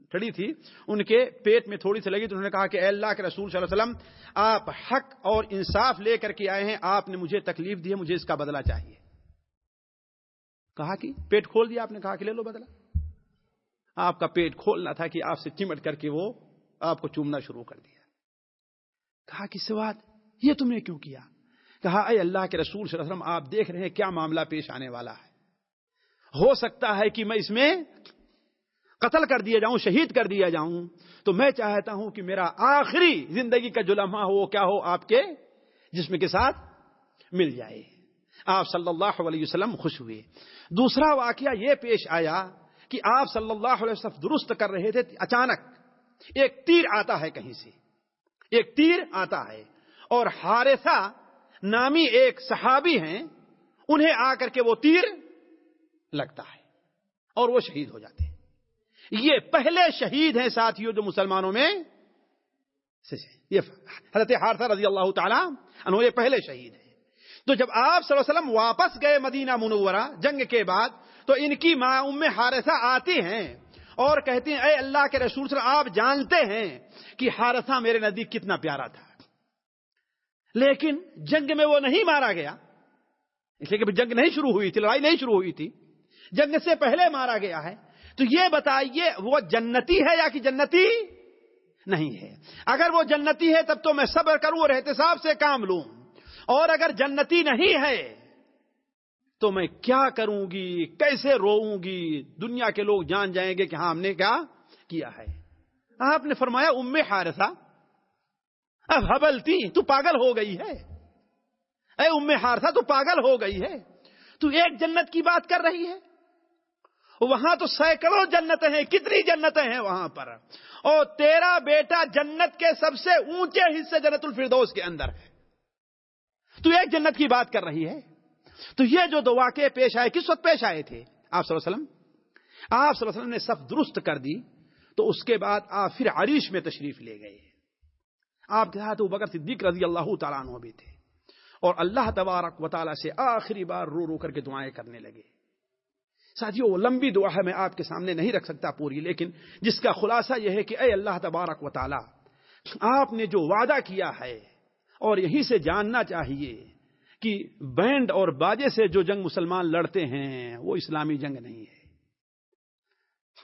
ٹھڑی تھی، ان کے پیٹ میں تھوڑی سی لگی تو انہوں نے کہا کہ اے اللہ کے رسول صلی اللہ علیہ وسلم، آپ حق اور انصاف لے کر کے آئے ہیں، آپ نے مجھے تکلیف دی ہے، مجھے اس کا بدلہ چاہیے۔ کہا کہ پیٹ کھول دیا آپ نے، کہا کہ لے لو بدلہ۔ آپ کا پیٹ کھولنا تھا کہ آپ سے چمٹ کر کے وہ آپ کو چومنا شروع کر دیا۔ کہا کہ سواد، یہ تم نے کیوں کیا؟ کہا، اے اللہ کے رسول صلی اللہ علیہ وسلم، آپ دیکھ رہے ہیں کیا معاملہ پیش آنے والا ہے۔ ہو سکتا ہے کہ میں اس میں قتل کر دیا جاؤں، شہید کر دیا جاؤں۔ تو میں چاہتا ہوں کہ میرا آخری زندگی کا جو لمحہ ہو، وہ کیا ہو؟ آپ کے جسم کے ساتھ مل جائے۔ آپ صلی اللہ علیہ وسلم خوش ہوئے۔ دوسرا واقعہ یہ پیش آیا کہ آپ صلی اللہ علیہ وسلم درست کر رہے تھے، اچانک ایک تیر آتا ہے کہیں سے۔ ایک تیر آتا ہے۔ اور ہارثہ نامی ایک صحابی ہیں، انہیں آ کر کے وہ تیر لگتا ہے اور وہ شہید ہو جاتے ہیں۔ یہ پہلے شہید ہیں ساتھیوں جو مسلمانوں میں یہ حضرت حارثہ رضی اللہ تعالی انہوں یہ پہلے شہید ہیں۔ تو جب آپ صلی اللہ علیہ وسلم واپس گئے مدینہ منورہ جنگ کے بعد، تو ان کی ماں ام حارثہ آتی ہیں اور کہتی ہیں، اے اللہ کے رسول صلی اللہ آپ جانتے ہیں کہ حارثہ میرے نزدیک کتنا پیارا تھا۔ لیکن جنگ میں وہ نہیں مارا گیا، اس لیے کہ جنگ نہیں شروع ہوئی تھی، لڑائی نہیں شروع ہوئی تھی۔ جنگ سے پہلے مارا گیا ہے، تو یہ بتائیے وہ جنتی ہے یا کہ جنتی نہیں ہے؟ اگر وہ جنتی ہے تب تو میں صبر کروں اور احتساب سے کام لوں۔ اور اگر جنتی نہیں ہے تو میں کیا کروں گی؟ کیسے روؤں گی؟ دنیا کے لوگ جان جائیں گے کہ ہاں ہم نے کیا کیا ہے۔ آپ نے فرمایا، ام حارثہ، اب حبلتی تو پاگل ہو گئی ہے۔ اے ام حارثہ، تو پاگل ہو گئی ہے۔ تو ایک جنت کی بات کر رہی ہے۔ وہاں تو سینکڑوں جنتیں ہیں، کتنی جنتیں ہیں وہاں پر۔ اور تیرا بیٹا جنت کے سب سے اونچے حصے جنت الفردوس کے اندر ہے۔ تو ایک جنت کی بات کر رہی ہے۔ تو یہ جو دو واقعے پیش آئے، کس وقت پیش آئے تھے؟ آپ صلی اللہ علیہ وسلم۔ آپ صلی اللہ علیہ وسلم نے سب درست کر دی، تو اس کے بعد آپ پھر عریش میں تشریف لے گئے۔ آپ کے ساتھ بکر صدیق رضی اللہ تعالیٰ عنہ بھی تھے۔ اور اللہ تبارک و تعالیٰ سے آخری بار رو رو کر کے دعائیں کرنے لگے۔ ساتھیوں وہ لمبی دعا ہے، میں آپ کے سامنے نہیں رکھ سکتا پوری، لیکن جس کا خلاصہ یہ ہے کہ اے اللہ تبارک و تعالی، آپ نے جو وعدہ کیا ہے، اور یہی سے جاننا چاہیے کہ بینڈ اور باجے سے جو جنگ مسلمان لڑتے ہیں، وہ اسلامی جنگ نہیں ہے۔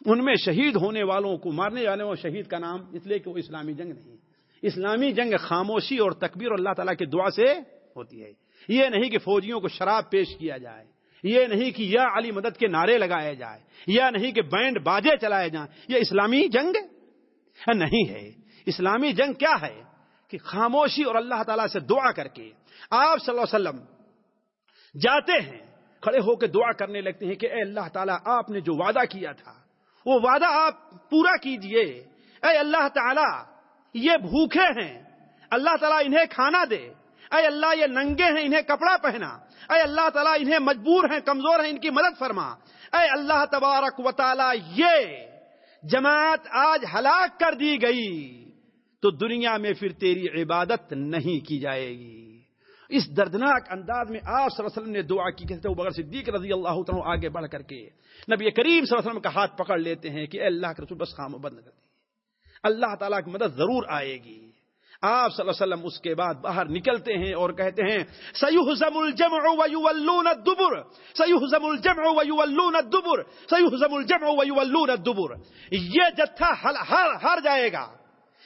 ان میں شہید ہونے والوں کو، مارنے والے وہ شہید کا نام، اس لیے کہ وہ اسلامی جنگ نہیں اسلامی جنگ خاموشی اور تکبیر اللہ تعالیٰ کی دعا سے ہوتی ہے۔ یہ نہیں کہ فوجیوں کو شراب پیش کیا جائے۔ یہ نہیں کہ یا علی مدد کے نعرے لگائے جائے یا نہیں کہ بینڈ باجے چلائے جائیں۔ یہ اسلامی جنگ نہیں ہے۔ اسلامی جنگ کیا ہے؟ کہ خاموشی اور اللہ تعالیٰ سے دعا کر کے آپ صلی اللہ علیہ وسلم جاتے ہیں، کھڑے ہو کے دعا کرنے لگتے ہیں کہ اے اللہ تعالیٰ، آپ نے جو وعدہ کیا تھا، وہ وعدہ آپ پورا کیجیے۔ اے اللہ تعالیٰ، یہ بھوکے ہیں۔ اللہ تعالیٰ انہیں کھانا دے۔ اے اللہ، یہ ننگے ہیں، انہیں کپڑا پہنا۔ اے اللہ تعالیٰ، انہیں مجبور ہیں، کمزور ہیں، ان کی مدد فرما۔ اے اللہ تبارک و تعالیٰ، یہ جماعت آج ہلاک کر دی گئی۔ تو دنیا میں پھر تیری عبادت نہیں کی جائے گی۔ اس دردناک انداز میں آپ صلی اللہ علیہ وسلم نے دعا کی، کہتے ہیں بغیر صدیق رضی اللہ تعالیٰ آگے بڑھ کر کے۔ نبی کریم صلی اللہ علیہ وسلم کا ہاتھ پکڑ لیتے ہیں کہ اے اللہ کے رسول بس خام بند کر دی۔ اللہ تعالیٰ کی مدد ضرور آئے گی۔ آپ صلی اللہ علیہ وسلم اس کے بعد باہر نکلتے ہیں اور کہتے ہیں سیحزم الجمع ویولون الدبر سیحزم الجمع ویولون الدبر سیحزم الجمع ویولون الدبر۔ یہ جتھا ہر ہر جائے گا۔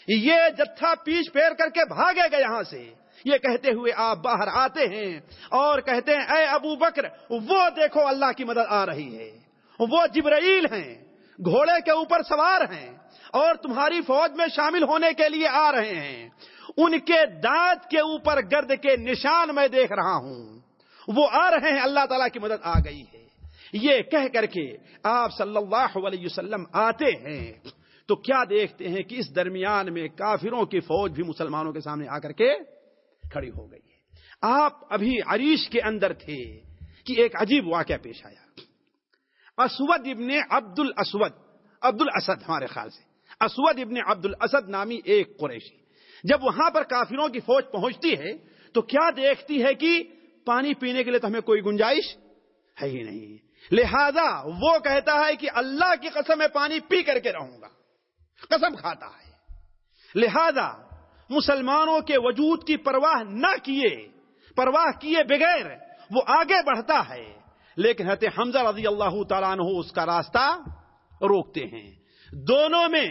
یہ جتھا پیچھ پھیر کر کے بھاگے گا یہاں سے۔ یہ کہتے ہوئے آپ باہر آتے ہیں اور کہتے ہیں، اے ابو بکر، وہ دیکھو اللہ کی مدد آ رہی ہے۔ وہ جبرائیل ہیں، گھوڑے کے اوپر سوار ہیں۔ اور تمہاری فوج میں شامل ہونے کے لیے آ رہے ہیں۔ ان کے دانت کے اوپر گرد کے نشان میں دیکھ رہا ہوں۔ وہ آ رہے ہیں، اللہ تعالیٰ کی مدد آ گئی ہے۔ یہ کہہ کر کے آپ صلی اللہ علیہ وسلم آتے ہیں۔ تو کیا دیکھتے ہیں کہ اس درمیان میں کافروں کی فوج بھی مسلمانوں کے سامنے آ کر کے کھڑی ہو گئی ہے۔ آپ ابھی عریش کے اندر تھے کہ ایک عجیب واقعہ پیش آیا۔ اسود ابن عبد الاسود عبد الاسد ہمارے خیال سے۔ اسود ابن عبد الاسد نامی ایک قریشی۔ جب وہاں پر کافروں کی فوج پہنچتی ہے، تو کیا دیکھتی ہے کہ پانی پینے کے لیے تو ہمیں کوئی گنجائش ہے ہی نہیں۔ لہذا وہ کہتا ہے کہ اللہ کی قسم میں پانی پی کر کے رہوں گا۔ قسم کھاتا ہے۔ لہذا مسلمانوں کے وجود کی پرواہ نہ کیے، پرواہ کیے بغیر وہ آگے بڑھتا ہے۔ لیکن حضرت حمزہ رضی اللہ تعالیٰ عنہ اس کا راستہ روکتے ہیں۔ دونوں میں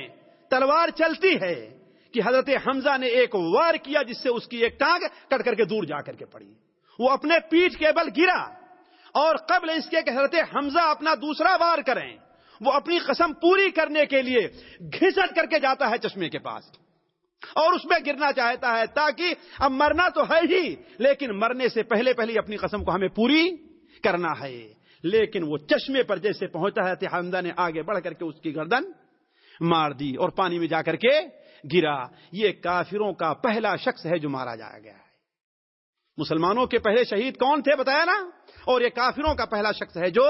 تلوار چلتی ہے کہ حضرت حمزہ نے ایک وار کیا جس سے اس کی ایک ٹانگ کٹ کر کے دور جا کر کے پڑی۔ وہ اپنے پیٹ کے بل گرا اور قبل اس کے کہ حضرت حمزہ اپنا دوسرا وار کریں، وہ اپنی قسم پوری کرنے کے لیے گھسٹ کر کے جاتا ہے چشمے کے پاس۔ اور اس میں گرنا چاہتا ہے تاکہ اب مرنا تو ہے ہی، لیکن مرنے سے پہلے پہلے اپنی قسم کو ہمیں پوری کرنا ہے۔ لیکن وہ چشمے پر جیسے پہنچتا ہے حمزہ نے آگے بڑھ کر کے اس کی گردن مار دی اور پانی میں جا کر کے گرا۔ یہ کافروں کا پہلا شخص ہے جو مارا جایا گیا ہے۔ مسلمانوں کے پہلے شہید کون تھے بتایا نا؟ اور یہ کافروں کا پہلا شخص ہے جو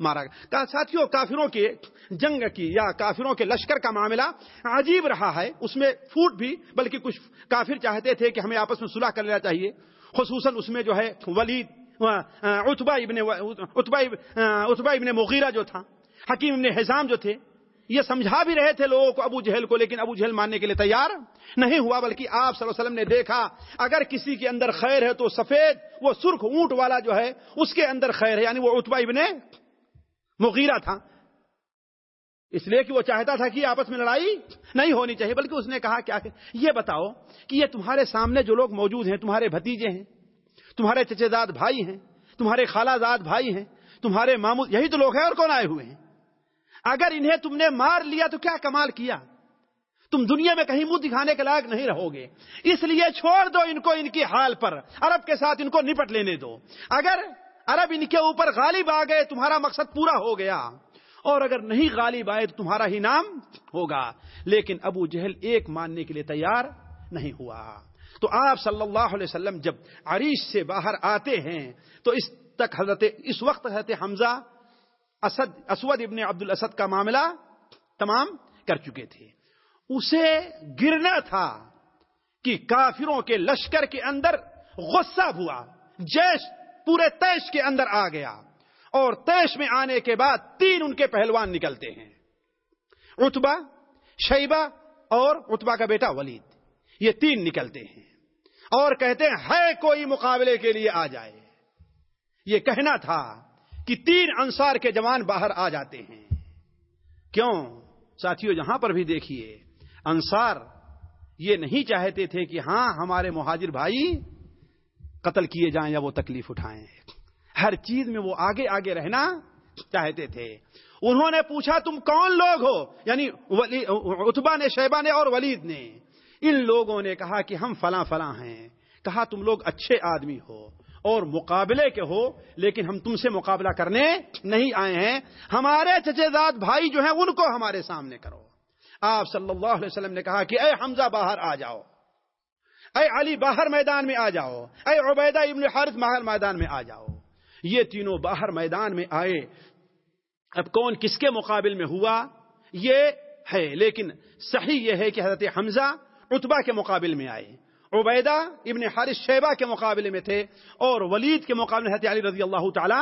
مارا گیا۔ ساتھیوں، کافروں کے جنگ کی یا کافروں کے لشکر کا معاملہ عجیب رہا ہے۔ اس میں پھوٹ بھی، بلکہ کچھ کافر چاہتے تھے کہ ہمیں آپس میں صلح کر لینا چاہیے۔ خصوصاً اس میں جو ہے ولید اتبا ابن اتبا ابن مغیرہ جو تھا، حکیم ابن حزام جو تھے یہ سمجھا بھی رہے تھے لوگوں کو ابو جہل کو، لیکن ابو جہل ماننے کے لیے تیار نہیں ہوا، بلکہ آپ صلی اللہ علیہ وسلم نے دیکھا، اگر کسی کے اندر خیر ہے تو سفید، وہ سرخ اونٹ والا جو ہے، اس کے اندر خیر ہے یعنی وہ اتبا ابن مغیرہ تھا۔ اس لیے کہ وہ چاہتا تھا کہ آپس میں لڑائی نہیں ہونی چاہیے، بلکہ اس نے کہا کیا کہ یہ بتاؤ کہ یہ تمہارے سامنے جو لوگ موجود ہیں، تمہارے بھتیجے ہیں، تمہارے چچے داد بھائی ہیں، تمہارے خالہ زاد بھائی ہیں، تمہارے مامو، یہی تو لوگ ہیں اور کون آئے ہوئے ہیں؟ اگر انہیں تم نے مار لیا تو کیا کمال کیا؟ تم دنیا میں کہیں منہ دکھانے کے لائق نہیں رہو گے۔ اس لیے چھوڑ دو ان کو ان کی حال پر۔ عرب کے ساتھ ان کو نپٹ لینے دو۔ اگر عرب ان کے اوپر غالب آ گئے، تمہارا مقصد پورا ہو گیا۔ اور اگر نہیں غالب آئے، تو تمہارا ہی نام ہوگا۔ لیکن ابو جہل ایک ماننے کے لیے تیار نہیں ہوا۔ تو آپ صلی اللہ علیہ وسلم جب عریش سے باہر آتے ہیں، تو اس تک حضرت، اس وقت حضرت حمزہ اسد، اسود ابن عبد الاسد کا معاملہ تمام کر چکے تھے۔ اسے گرنا تھا کہ کافروں کے لشکر کے اندر غصہ ہوا، جیش پورے تیش کے اندر آ گیا اور تیش میں آنے کے بعد تین ان کے پہلوان نکلتے ہیں۔ اتبا شیبہ اور اتبا کا بیٹا ولید، یہ تین نکلتے ہیں۔ اور کہتے ہیں، ہے کوئی مقابلے کے لیے آ جائے۔ یہ کہنا تھا کہ تین انصار کے جوان باہر آ جاتے ہیں۔ کیوں؟ ساتھیوں جہاں پر بھی دیکھیے، انصار یہ نہیں چاہتے تھے کہ ہاں ہمارے مہاجر بھائی قتل کیے جائیں یا وہ تکلیف اٹھائیں۔ ہر چیز میں وہ آگے آگے رہنا چاہتے تھے۔ انہوں نے پوچھا، تم کون لوگ ہو؟ یعنی اتبا نے شیبا نے اور ولید نے۔ ان لوگوں نے کہا کہ ہم فلاں فلاں ہیں۔ کہا، تم لوگ اچھے آدمی ہو۔ اور مقابلے کے ہو، لیکن ہم تم سے مقابلہ کرنے نہیں آئے ہیں۔ ہمارے چچے داد بھائی جو ہیں، ان کو ہمارے سامنے کرو۔ آپ صلی اللہ علیہ وسلم نے کہا کہ اے حمزہ باہر آ جاؤ۔ اے علی باہر میدان میں آ جاؤ۔ اے عبیدہ ابن حارث باہر میدان میں آ جاؤ۔ یہ تینوں باہر میدان میں آئے۔ اب کون کس کے مقابل میں ہوا؟ یہ ہے، لیکن صحیح یہ ہے کہ حضرت حمزہ اتبا کے مقابل میں آئے۔ عبیدہ ابن حارث شیبہ کے مقابلے میں تھے اور ولید کے مقابلے حضرت علی رضی اللہ تعالی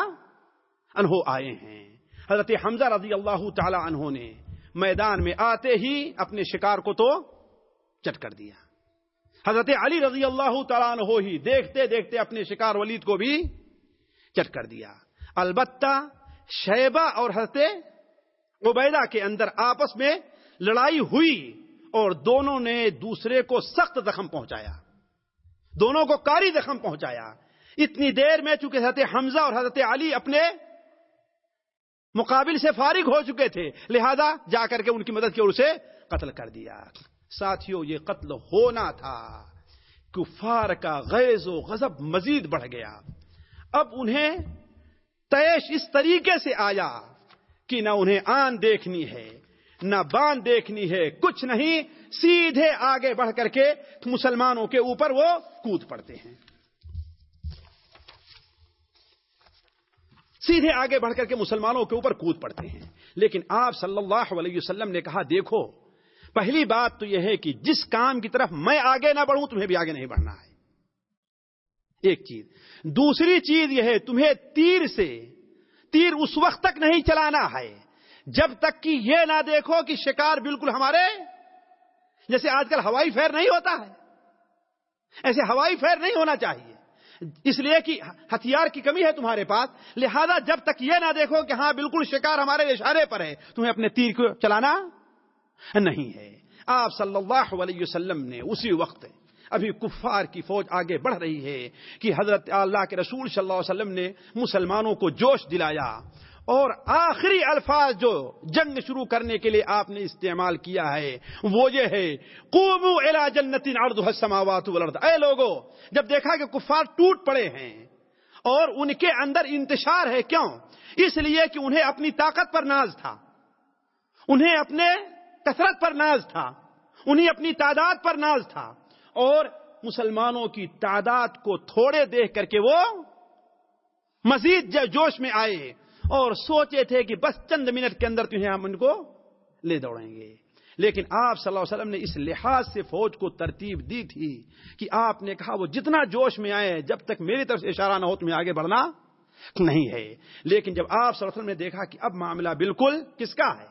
انہو آئے ہیں۔ حضرت حمزہ رضی اللہ تعالی عنہ نے میدان میں آتے ہی اپنے شکار کو تو چٹ کر دیا۔ حضرت علی رضی اللہ تعالیٰ عنہ ہی دیکھتے دیکھتے اپنے شکار ولید کو بھی چٹ کر دیا۔ البتہ شیبہ اور حضرت عبیدہ کے اندر آپس میں لڑائی ہوئی۔ اور دونوں نے دوسرے کو سخت زخم پہنچایا۔ دونوں کو کاری زخم پہنچایا۔ اتنی دیر میں چونکہ حضرت حمزہ اور حضرت علی اپنے مقابل سے فارغ ہو چکے تھے، لہذا جا کر کے ان کی مدد کی اور اسے قتل کر دیا۔ ساتھیوں یہ قتل ہونا تھا۔ کفار کا غیظ و غضب مزید بڑھ گیا۔ اب انہیں تیش اس طریقے سے آیا کہ نہ انہیں آن دیکھنی ہے۔ نہ باندھ دیکھنی ہے، کچھ نہیں، سیدھے آگے بڑھ کر کے مسلمانوں کے اوپر وہ کود پڑتے ہیں۔ سیدھے آگے بڑھ کر کے مسلمانوں کے اوپر کود پڑتے ہیں۔ لیکن آپ صلی اللہ علیہ وسلم نے کہا، دیکھو، پہلی بات تو یہ ہے کہ جس کام کی طرف میں آگے نہ بڑھوں، تمہیں بھی آگے نہیں بڑھنا ہے۔ ایک چیز۔ دوسری چیز یہ ہے، تمہیں تیر سے، تیر اس وقت تک نہیں چلانا ہے۔ جب تک کہ یہ نہ دیکھو کہ شکار بالکل ہمارے جیسے آج کل ہوائی فیر نہیں ہوتا ہے۔ ایسے ہوائی فیر نہیں ہونا چاہیے۔ اس لیے کہ ہتھیار کی کمی ہے تمہارے پاس۔ لہذا جب تک یہ نہ دیکھو کہ ہاں بالکل شکار ہمارے اشارے پر ہے، تمہیں اپنے تیر کو چلانا نہیں ہے۔ آپ صلی اللہ علیہ وسلم نے اسی وقت ابھی کفار کی فوج آگے بڑھ رہی ہے کہ حضرت اللہ کے رسول صلی اللہ علیہ وسلم نے مسلمانوں کو جوش دلایا۔ اور آخری الفاظ جو جنگ شروع کرنے کے لیے آپ نے استعمال کیا ہے، وہ یہ ہے قومو الی جنت عرضها السماوات والارض۔ اے لوگو، جب دیکھا کہ کفار ٹوٹ پڑے ہیں اور ان کے اندر انتشار ہے کیوں؟ اس لیے کہ انہیں اپنی طاقت پر ناز تھا۔ انہیں اپنے کثرت پر ناز تھا۔ انہیں اپنی تعداد پر ناز تھا۔ اور مسلمانوں کی تعداد کو تھوڑے دیکھ کر کے وہ مزید جوش میں آئے۔ اور سوچے تھے کہ بس چند منٹ کے اندر تمہیں ہم ان کو لے دوڑیں گے۔ لیکن آپ صلی اللہ علیہ وسلم نے اس لحاظ سے فوج کو ترتیب دی تھی کہ آپ نے کہا، وہ جتنا جوش میں آئے، جب تک میری طرف سے اشارہ نہ ہو تمہیں آگے بڑھنا نہیں ہے۔ لیکن جب آپ صلی اللہ علیہ وسلم نے دیکھا کہ اب معاملہ بالکل کس کا ہے؟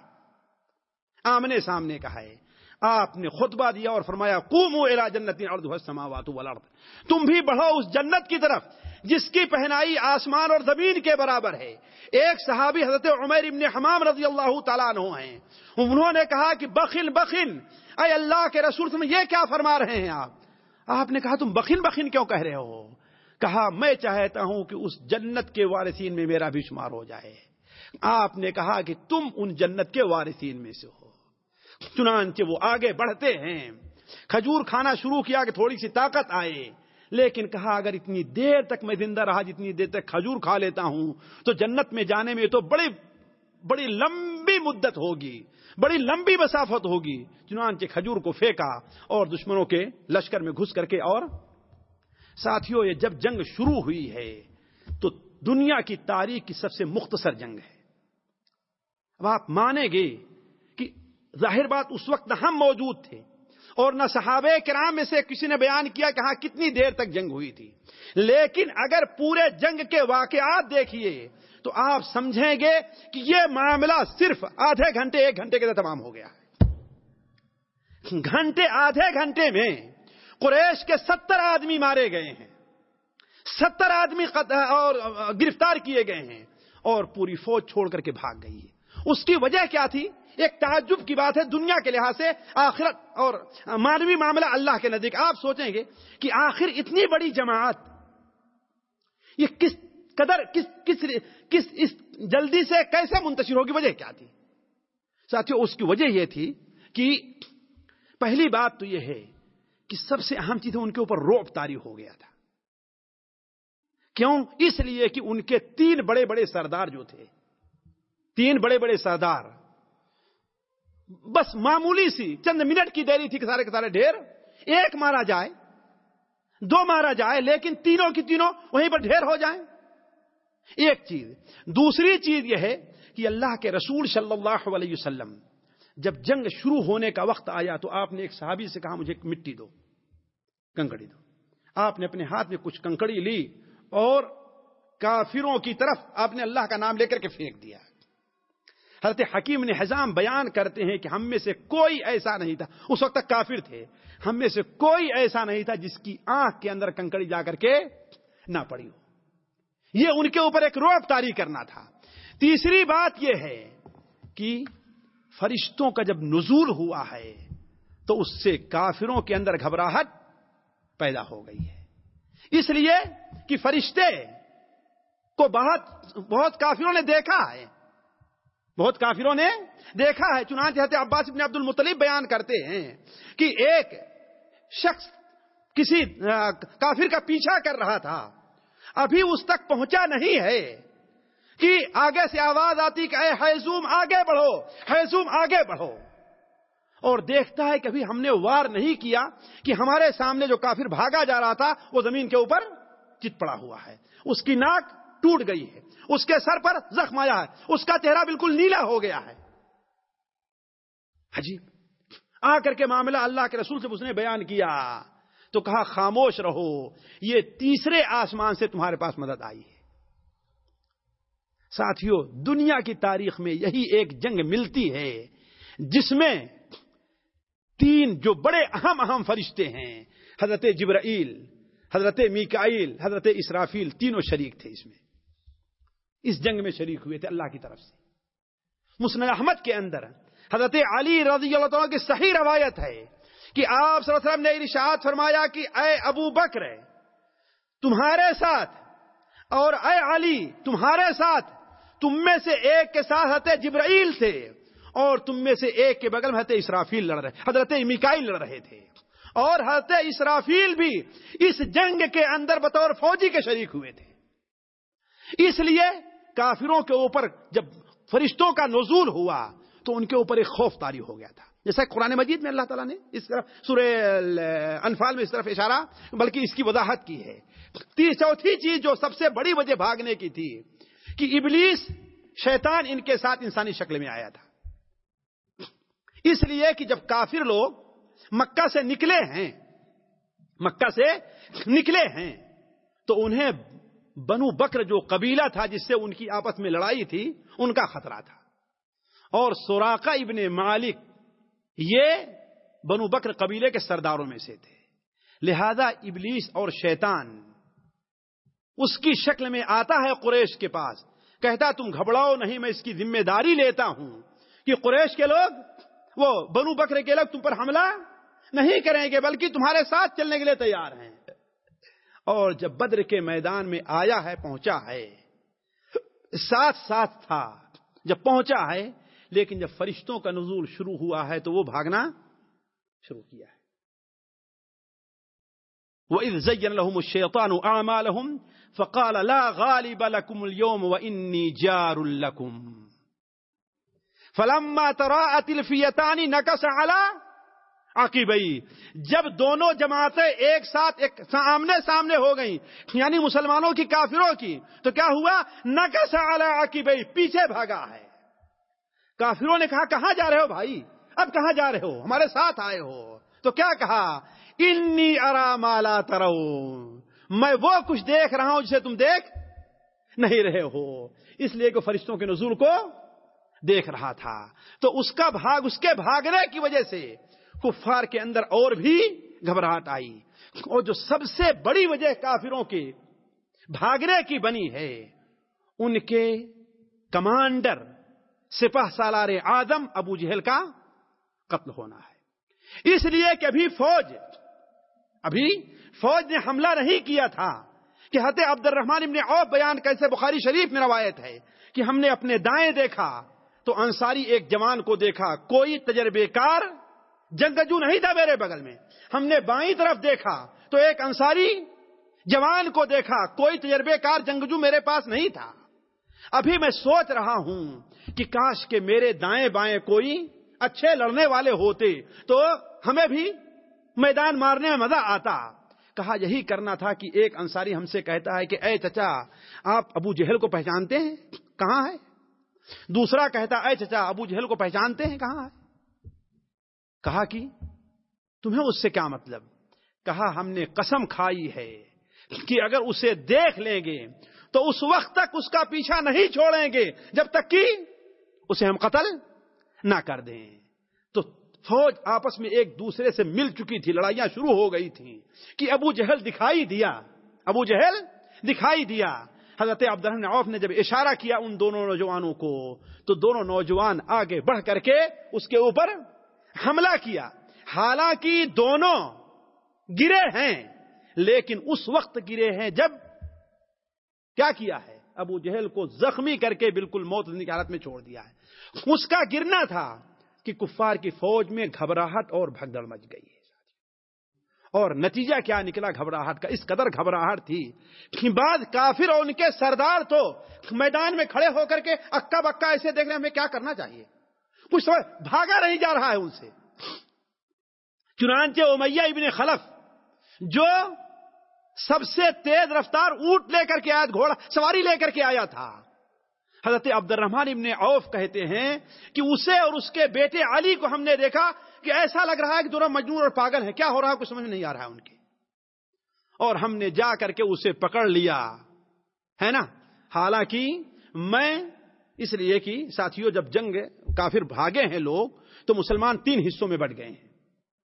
آمنے سامنے کا ہے۔ آپ نے خطبہ دیا اور فرمایا، قوموا الى جنت ارضها السماوات والارض۔ تم بھی بڑھو اس جنت کی طرف۔ جس کی پہنائی آسمان اور زمین کے برابر ہے۔ ایک صحابی حضرت عمر ابن حمام رضی اللہ تعالیٰ عنہ ہیں۔ انہوں نے کہا کہ بخل بخل اے اللہ کے رسول، تم یہ کیا فرما رہے ہیں آپ؟ آپ نے کہا، تم بخن بخن کیوں کہہ رہے ہو؟ کہا، میں چاہتا ہوں کہ اس جنت کے وارثین میں میرا بھی شمار ہو جائے۔ آپ نے کہا کہ تم ان جنت کے وارثین میں سے ہو۔ چنانچہ وہ آگے بڑھتے ہیں۔ کھجور کھانا شروع کیا کہ تھوڑی سی طاقت آئے۔ لیکن کہا، اگر اتنی دیر تک میں زندہ رہا، جتنی دیر تک کھجور کھا لیتا ہوں، تو جنت میں جانے میں تو بڑی بڑی لمبی مدت ہوگی، بڑی لمبی مسافت ہوگی۔ چنانچہ کھجور کو پھینکا اور دشمنوں کے لشکر میں گھس کر کے اور ساتھیوں یہ جب جنگ شروع ہوئی ہے، تو دنیا کی تاریخ کی سب سے مختصر جنگ ہے۔ اب آپ مانیں گے کہ ظاہر بات اس وقت ہم موجود تھے۔ اور نہ صحابہ کرام میں سے کسی نے بیان کیا کہ ہاں کتنی دیر تک جنگ ہوئی تھی۔ لیکن اگر پورے جنگ کے واقعات دیکھیے، تو آپ سمجھیں گے کہ یہ معاملہ صرف آدھے گھنٹے، ایک گھنٹے کے اندر تمام ہو گیا۔ گھنٹے، آدھے گھنٹے میں قریش کے ستر آدمی مارے گئے ہیں۔ ستر آدمی اور گرفتار کیے گئے ہیں اور پوری فوج چھوڑ کر کے بھاگ گئی ہے۔ اس کی وجہ کیا تھی؟ ایک تعجب کی بات ہے دنیا کے لحاظ سے، آخرت اور مانوی معاملہ اللہ کے نزدیک۔ آپ سوچیں گے کہ آخر اتنی بڑی جماعت، یہ کس قدر، کس کس کس اس جلدی سے کیسے منتشر ہوگی؟ وجہ کیا تھی؟ ساتھیوں اس کی وجہ یہ تھی کہ پہلی بات تو یہ ہے کہ سب سے اہم چیز ان کے اوپر روپ تاری ہو گیا تھا۔ کیوں؟ اس لیے کہ ان کے تین بڑے بڑے سردار جو تھے، تین بڑے بڑے سردار بس معمولی سی، چند منٹ کی دیری تھی کہ سارے کے سارے ڈھیر۔ ایک مارا جائے، دو مارا جائے، لیکن تینوں کی تینوں وہیں پر ڈھیر ہو جائیں۔ ایک چیز، دوسری چیز یہ ہے کہ اللہ کے رسول صلی اللہ علیہ وسلم، جب جنگ شروع ہونے کا وقت آیا تو آپ نے ایک صحابی سے کہا، مجھے ایک مٹی دو، کنکڑی دو۔ آپ نے اپنے ہاتھ میں کچھ کنکڑی لی اور کافروں کی طرف آپ نے اللہ کا نام لے کر کے پھینک دیا۔ حضرت حکیم نے حزام بیان کرتے ہیں کہ ہم میں سے کوئی ایسا نہیں تھا۔ اس وقت تک کافر تھے۔ ہم میں سے کوئی ایسا نہیں تھا جس کی آنکھ کے اندر کنکڑی جا کر کے نہ پڑی ہو۔ یہ ان کے اوپر ایک روپ تاری کرنا تھا۔ تیسری بات یہ ہے کہ فرشتوں کا جب نزول ہوا ہے تو اس سے کافروں کے اندر گھبراہٹ پیدا ہو گئی ہے۔ اس لیے کہ فرشتے کو بہت بہت کافروں نے دیکھا ہے۔ بہت کافروں نے دیکھا ہے، چنانچہ حضرت عباس ابن عبد المطلیب بیان کرتے ہیں کہ ایک شخص کسی کافر کا پیچھا کر رہا تھا، ابھی اس تک پہنچا نہیں ہے کہ آگے سے آواز آتی کہ اے حیزوم آگے بڑھو حیزوم آگے بڑھو۔ اور دیکھتا ہے کبھی ہم نے وار نہیں کیا کہ ہمارے سامنے جو کافر بھاگا جا رہا تھا، وہ زمین کے اوپر چت پڑا ہوا ہے۔ اس کی ناک ٹوٹ گئی ہے۔ اس کے سر پر زخم آیا ہے۔ اس کا چہرہ بالکل نیلا ہو گیا ہے۔ عجیب۔ آ کر کے معاملہ اللہ کے رسول سے اس نے بیان کیا۔ تو کہا، خاموش رہو، یہ تیسرے آسمان سے تمہارے پاس مدد آئی ہے۔ ساتھیوں دنیا کی تاریخ میں یہی ایک جنگ ملتی ہے، جس میں تین جو بڑے اہم اہم فرشتے ہیں، حضرت جبرائیل، حضرت میکائیل، حضرت اسرافیل، تینوں شریک تھے اس میں۔ اس جنگ میں شریک ہوئے تھے اللہ کی طرف سے۔ مسن احمد کے اندر حضرت علی رضی اللہ تعالیٰ کی صحیح روایت ہے کہ آپ صلی اللہ علیہ وسلم نے ارشاد فرمایا کہ اے ابو بکر، تمہارے ساتھ اور اے علی، تمہارے ساتھ تم میں سے ایک کے ساتھ حضرت جبرائیل تھے اور تم میں سے ایک کے بغل میں حضرت اسرافیل لڑ رہے، حضرت مکائی لڑ رہے تھے۔ اور حضرت اسرافیل بھی اس جنگ کے اندر بطور فوجی کے شریک ہوئے تھے۔ اس لیے کافروں کے اوپر جب فرشتوں کا نزول ہوا، تو ان کے اوپر ایک خوف تاری ہو گیا تھا۔ جیسا قرآن مجید میں اللہ تعالیٰ نے اس طرف سورہ انفال میں اس طرف اشارہ، بلکہ اس کی وضاحت کی ہے۔ چوتھی چیز جو سب سے بڑی وجہ بھاگنے کی تھی کہ ابلیس شیطان ان کے ساتھ انسانی شکل میں آیا تھا۔ اس لیے کہ جب کافر لوگ مکہ سے نکلے ہیں، مکہ سے نکلے ہیں، تو انہیں بنو بکر جو قبیلہ تھا جس سے ان کی آپس میں لڑائی تھی، ان کا خطرہ تھا۔ اور سوراقا ابن مالک یہ بنو بکر قبیلے کے سرداروں میں سے تھے۔ لہذا ابلیس اور شیطان اس کی شکل میں آتا ہے قریش کے پاس۔ کہتا، تم گھبراؤ نہیں، میں اس کی ذمہ داری لیتا ہوں کہ قریش کے لوگ، وہ بنو بکرے کے لوگ تم پر حملہ نہیں کریں گے، بلکہ تمہارے ساتھ چلنے کے لیے تیار ہیں۔ اور جب بدر کے میدان میں آیا ہے، پہنچا ہے۔ ساتھ ساتھ تھا۔ جب پہنچا ہے، لیکن جب فرشتوں کا نزول شروع ہوا ہے، تو وہ بھاگنا شروع کیا ہے۔ وَإِذْ زَيَّنَ لَهُمُ الشَّيْطَانُ أَعْمَالَهُمْ، فَقَالَ لَا غَالِبَ لَكُمُ الْيَوْمُ وَإِنِّي جَارٌ لَكُمْ۔ فلما تراءت الفیتان نکس علی عقیبئی جب دونوں جماعتیں ایک ساتھ ایک سامنے سامنے ہو گئیں یعنی مسلمانوں کی کافروں کی، تو کیا ہوا؟ نکس علی عقیبئی پیچھے بھاگا ہے۔ کافروں نے کہا، کہاں جا رہے ہو بھائی؟ اب کہاں جا رہے ہو؟ ہمارے ساتھ آئے ہو۔ تو کیا کہا؟ انی ارا مالا ترو میں وہ کچھ دیکھ رہا ہوں جسے تم دیکھ نہیں رہے ہو۔ اس لیے کہ فرشتوں کے نزول کو دیکھ رہا تھا۔ تو اس کا بھاگ اس کے بھاگنے کی وجہ سے کفار کے اندر اور بھی گھبراہٹ آئی اور جو سب سے بڑی وجہ کافروں کے بھاگنے کی بنی ہے، ان کے کمانڈر سپاہ سالار آدم ابو جہل کا قتل ہونا ہے۔ اس لیے کہ ابھی فوج ابھی فوج نے حملہ نہیں کیا تھا کہ حت عبد الرحمان ابن عوف بیان کیسے بخاری شریف میں روایت ہے کہ ہم نے اپنے دائیں دیکھا تو انصاری ایک جوان کو دیکھا، کوئی تجربے کار جنگجو نہیں تھا میرے بغل میں۔ ہم نے بائیں طرف دیکھا تو ایک انصاری جوان کو دیکھا، کوئی تجربے کار جنگجو میرے پاس نہیں تھا۔ ابھی میں سوچ رہا ہوں کہ کاش کے میرے دائیں بائیں کوئی اچھے لڑنے والے ہوتے تو ہمیں بھی میدان مارنے میں مزہ آتا۔ کہا یہی کرنا تھا کہ ایک انصاری ہم سے کہتا ہے کہ، اے چچا، آپ ابو جہل کو پہچانتے ہیں؟ کہاں ہے؟ دوسرا کہتا، اے چچا، ابو جہل کو پہچانتے ہیں؟ کہاں ہے؟ کہا کہ تمہیں اس سے کیا مطلب؟ کہا، ہم نے قسم کھائی ہے کہ اگر اسے دیکھ لیں گے تو اس وقت تک اس کا پیچھا نہیں چھوڑیں گے، جب تک کہ اسے ہم قتل نہ کر دیں۔ تو فوج آپس میں ایک دوسرے سے مل چکی تھی، لڑائیاں شروع ہو گئی تھی کہ ابو جہل دکھائی دیا، ابو جہل دکھائی دیا۔ حضرت عبدالرحمن عوف نے جب اشارہ کیا ان دونوں نوجوانوں کو، تو دونوں نوجوان آگے بڑھ کر کے اس کے اوپر حملہ کیا۔ حالانکہ دونوں گرے ہیں، لیکن اس وقت گرے ہیں جب کیا کیا ہے؟ ابو جہل کو زخمی کر کے بالکل موت کی حالت میں چھوڑ دیا ہے۔ اس کا گرنا تھا کہ کفار کی فوج میں گھبراہٹ اور بھگدڑ مچ گئی ہے۔ اور نتیجہ کیا نکلا گھبراہٹ کا؟ اس قدر گھبراہٹ تھی کہ بعد کافر اور ان کے سردار تو میدان میں کھڑے ہو کر کے اکا بکا ایسے دیکھ رہے ہمیں کیا کرنا چاہیے؟ کچھ بھاگا نہیں جا رہا ہے ان سے۔ چنانچہ امیہ ابن خلف، جو سب سے تیز رفتار اونٹ لے کر کے آیا، گھوڑا، سواری لے کر کے آیا تھا۔ حضرت عبد الرحمان ابن عوف کہتے ہیں کہ اسے اور اس کے بیٹے علی کو ہم نے دیکھا کہ ایسا لگ رہا ہے کہ دونوں مجنون اور پاگل ہے کیا ہو رہا ہے؟ کچھ سمجھ نہیں آ رہا ہے ان کے۔ اور ہم نے جا کر کے اسے پکڑ لیا۔ ہے نا؟ حالانکہ میں اس لیے کہ ساتھیوں جب جنگ کافر بھاگے ہیں لوگ، تو مسلمان تین حصوں میں بٹ گئے ہیں۔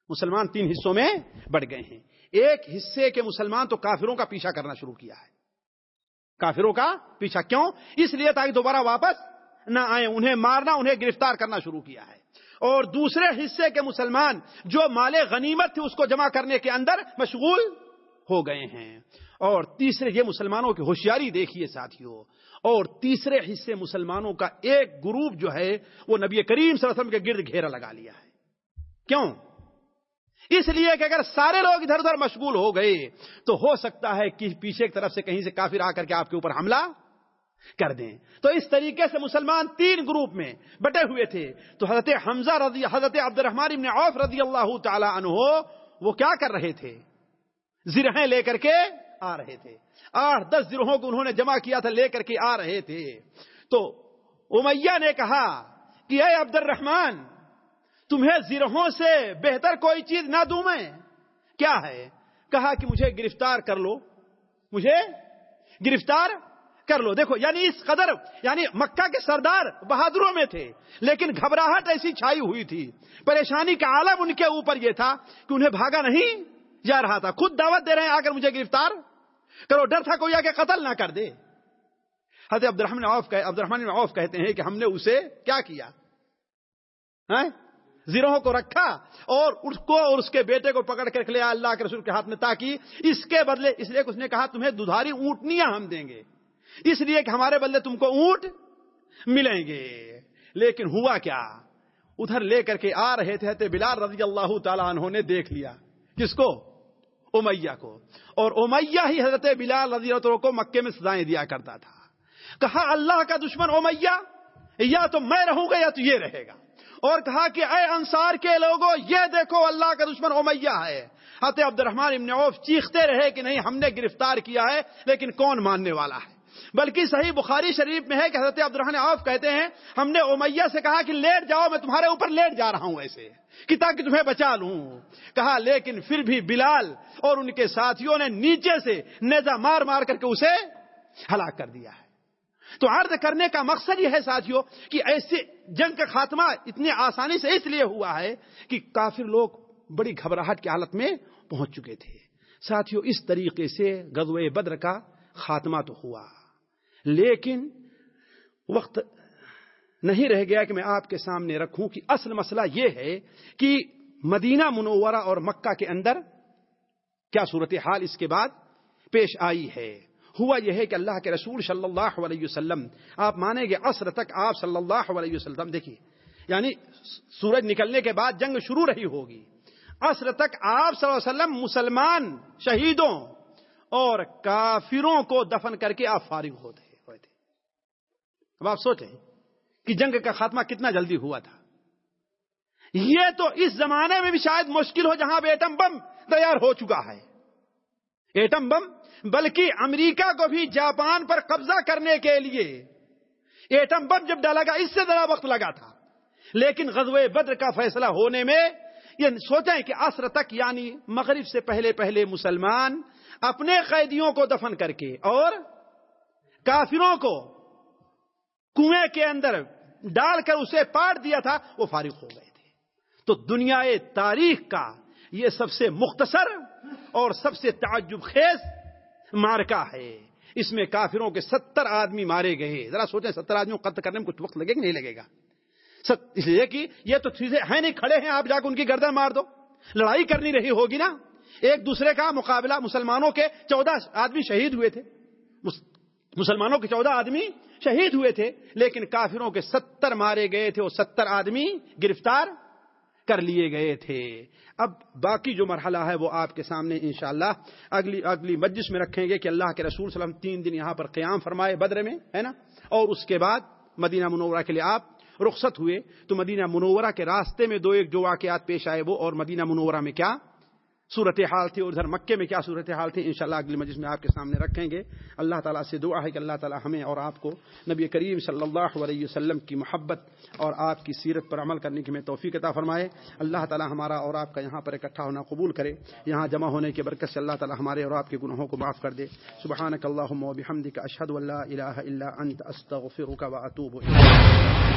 مسلمان تین حصوں میں بٹ گئے ہیں۔ ایک حصے کے مسلمان تو کافروں کا پیچھا کرنا شروع کیا ہے۔ کافروں کا پیچھا کیوں؟ اس لیے تاکہ دوبارہ واپس نہ آئے انہیں مارنا، انہیں گرفتار کرنا شروع کیا ہے۔ اور دوسرے حصے کے مسلمان جو مال غنیمت تھی، اس کو جمع کرنے کے اندر مشغول ہو گئے ہیں۔ اور تیسرے یہ مسلمانوں کی ہوشیاری دیکھیے ساتھیوں اور تیسرے حصے مسلمانوں کا ایک گروپ جو ہے، وہ نبی کریم صلی اللہ علیہ وسلم کے گرد گھیرا لگا لیا ہے۔ کیوں؟ اس لیے کہ اگر سارے لوگ ادھر ادھر مشغول ہو گئے، تو ہو سکتا ہے کہ پیچھے کی طرف سے کہیں سے کافر آ کر کے آپ کے اوپر حملہ کر دیں۔ تو اس طریقے سے مسلمان تین گروپ میں بٹے ہوئے تھے۔ تو حضرت حمزہ رضی، حضرت عبد الرحمان ابن عوف رضی اللہ تعالی عنہ وہ کیا کر رہے تھے؟ زرہیں لے کر کے آ رہے تھے۔ آٹھ دس زرہوں کو انہوں نے جمع کیا تھا لے کر کے آ رہے تھے۔ تو امیہ نے کہا کہ اے عبد الرحمان تمہیں زرہوں سے بہتر کوئی چیز نہ دوں میں۔ کیا ہے؟ کہا کہ مجھے گرفتار کر لو۔ مجھے گرفتار کر لو۔ دیکھو یعنی اس قدر یعنی مکہ کے سردار بہادروں میں تھے، لیکن گھبراہٹ ایسی چھائی ہوئی تھی۔ پریشانی کا عالم ان کے اوپر یہ تھا کہ انہیں بھاگا نہیں جا رہا تھا۔ خود دعوت دے رہے ہیں، آ کر مجھے گرفتار کرو، ڈر تھا کوئی آ کے قتل نہ کر دے۔ حضرت عبد الرحمن عوف عبد الرحمن عوف کہتے ہیں کہ ہم نے اسے کیا کیا؟ ہاں؟ زیروں کو رکھا اور اس کو اور اس کے بیٹے کو پکڑ کے رکھ لیا اللہ کے رسول کے ہاتھ میں، تاکہ اس کے بدلے، اس لیے کہ اس نے کہا تمہیں دودھاری اونٹنیاں ہم دیں گے۔ اس لیے کہ ہمارے بدلے تم کو اونٹ ملیں گے۔ لیکن ہوا کیا؟ ادھر لے کر کے آ رہے تھے بلال رضی اللہ تعالیٰ عنہ نے دیکھ لیا۔ کس کو؟ امیہ کو۔ اور امیہ ہی حضرت بلال رضی اللہ کو مکے میں سزائیں دیا کرتا تھا۔ کہا، اللہ کا دشمن امیہ، یا تو میں رہوں گا یا تو یہ رہے گا۔ اور کہا کہ، اے انصار کے لوگوں یہ دیکھو، اللہ کا دشمن امیہ ہے۔ حضرت عبد الرحمان ابن عوف چیختے رہے کہ نہیں، ہم نے گرفتار کیا ہے، لیکن کون ماننے والا ہے؟ بلکہ صحیح بخاری شریف میں ہے کہ حضرت عبدالرحمان عوف کہتے ہیں، ہم نے امیہ سے کہا کہ لیٹ جاؤ، میں تمہارے اوپر لیٹ جا رہا ہوں ایسے۔ کہ تاکہ تمہیں بچا لوں۔ کہا، لیکن پھر بھی بلال اور ان کے ساتھیوں نے نیچے سے نیزا مار مار کر کے اسے ہلاک کر دیا ہے۔ تو عرض کرنے کا مقصد یہ ہے ساتھیوں کہ ایسے جنگ کا خاتمہ اتنی آسانی سے اس لیے ہوا ہے کہ کافر لوگ بڑی گھبراہٹ کی حالت میں پہنچ چکے تھے۔ ساتھیوں، اس طریقے سے غزوہ بدر کا خاتمہ تو ہوا۔ لیکن وقت نہیں رہ گیا کہ میں آپ کے سامنے رکھوں کہ اصل مسئلہ یہ ہے کہ مدینہ منورہ اور مکہ کے اندر کیا صورتحال اس کے بعد پیش آئی ہے؟ ہوا یہ ہے کہ اللہ کے رسول صلی اللہ علیہ وسلم، آپ مانیں گے عصر تک آپ صلی اللہ علیہ وسلم، دیکھیے یعنی سورج نکلنے کے بعد جنگ شروع رہی ہوگی۔ عصر تک آپ صلی اللہ علیہ وسلم مسلمان شہیدوں اور کافروں کو دفن کر کے آپ فارغ ہوتے اب آپ سوچیں کہ جنگ کا خاتمہ کتنا جلدی ہوا تھا۔ یہ تو اس زمانے میں بھی شاید مشکل ہو جہاں پہ ایٹم بم تیار ہو چکا ہے۔ ایٹم بم، بلکہ امریکہ کو بھی جاپان پر قبضہ کرنے کے لیے۔ ایٹم بم جب ڈالا گا اس سے ذرا وقت لگا تھا۔ لیکن غزوہ بدر کا فیصلہ ہونے میں یہ سوچیں کہ عصر تک یعنی مغرب سے پہلے پہلے مسلمان اپنے قیدیوں کو دفن کر کے اور کافروں کو کنویں کے اندر ڈال کر اسے پاٹ دیا تھا، وہ فارغ ہو گئے تھے۔ تو دنیا تاریخ کا یہ سب سے مختصر اور سب سے تعجب خیز مارکا ہے۔ اس میں کافروں کے ستر آدمی مارے گئے۔ ذرا سوچیں، ستر آدمیوں کو قتل کرنے میں کچھ وقت لگے گا نہیں لگے گا؟ اس لیے کہ یہ تو چیزیں ہیں نہیں، کھڑے ہیں، آپ جا کے ان کی گردن مار دو۔ لڑائی کرنی رہی ہوگی نا۔ ایک دوسرے کا مقابلہ مسلمانوں کے چودہ آدمی شہید ہوئے تھے۔ مسلمانوں کے چودہ آدمی شہید ہوئے تھے، لیکن کافروں کے ستر مارے گئے تھے وہ ستر آدمی گرفتار کر لیے گئے تھے۔ اب باقی جو مرحلہ ہے وہ آپ کے سامنے انشاءاللہ اگلی اگلی مجلس میں رکھیں گے کہ اللہ کے رسول صلی اللہ علیہ وسلم تین دن یہاں پر قیام فرمائے بدر میں، ہے نا؟ اور اس کے بعد مدینہ منورہ کے لیے آپ رخصت ہوئے۔ تو مدینہ منورہ کے راستے میں دو ایک جو واقعات پیش آئے وہ، اور مدینہ منورہ میں کیا؟ صورت حال تھی اور ادھر مکے میں کیا صورت حال تھی؟ انشاءاللہ اگلی مجلس میں آپ کے سامنے رکھیں گے۔ اللہ تعالیٰ سے دعا ہے کہ اللہ تعالیٰ ہمیں اور آپ کو نبی کریم صلی اللہ علیہ وسلم کی محبت اور آپ کی سیرت پر عمل کرنے کی ہمیں توفیق عطا فرمائے۔ اللہ تعالیٰ ہمارا اور آپ کا یہاں پر اکٹھا ہونا قبول کرے۔ یہاں جمع ہونے کی برکت سے اللہ تعالیٰ ہمارے اور آپ کے گناہوں کو معاف کر دے۔ سبحانک اللہم و بحمدک، اشہد ان لا الہ الا انت، استغفرک و اتوب الیک۔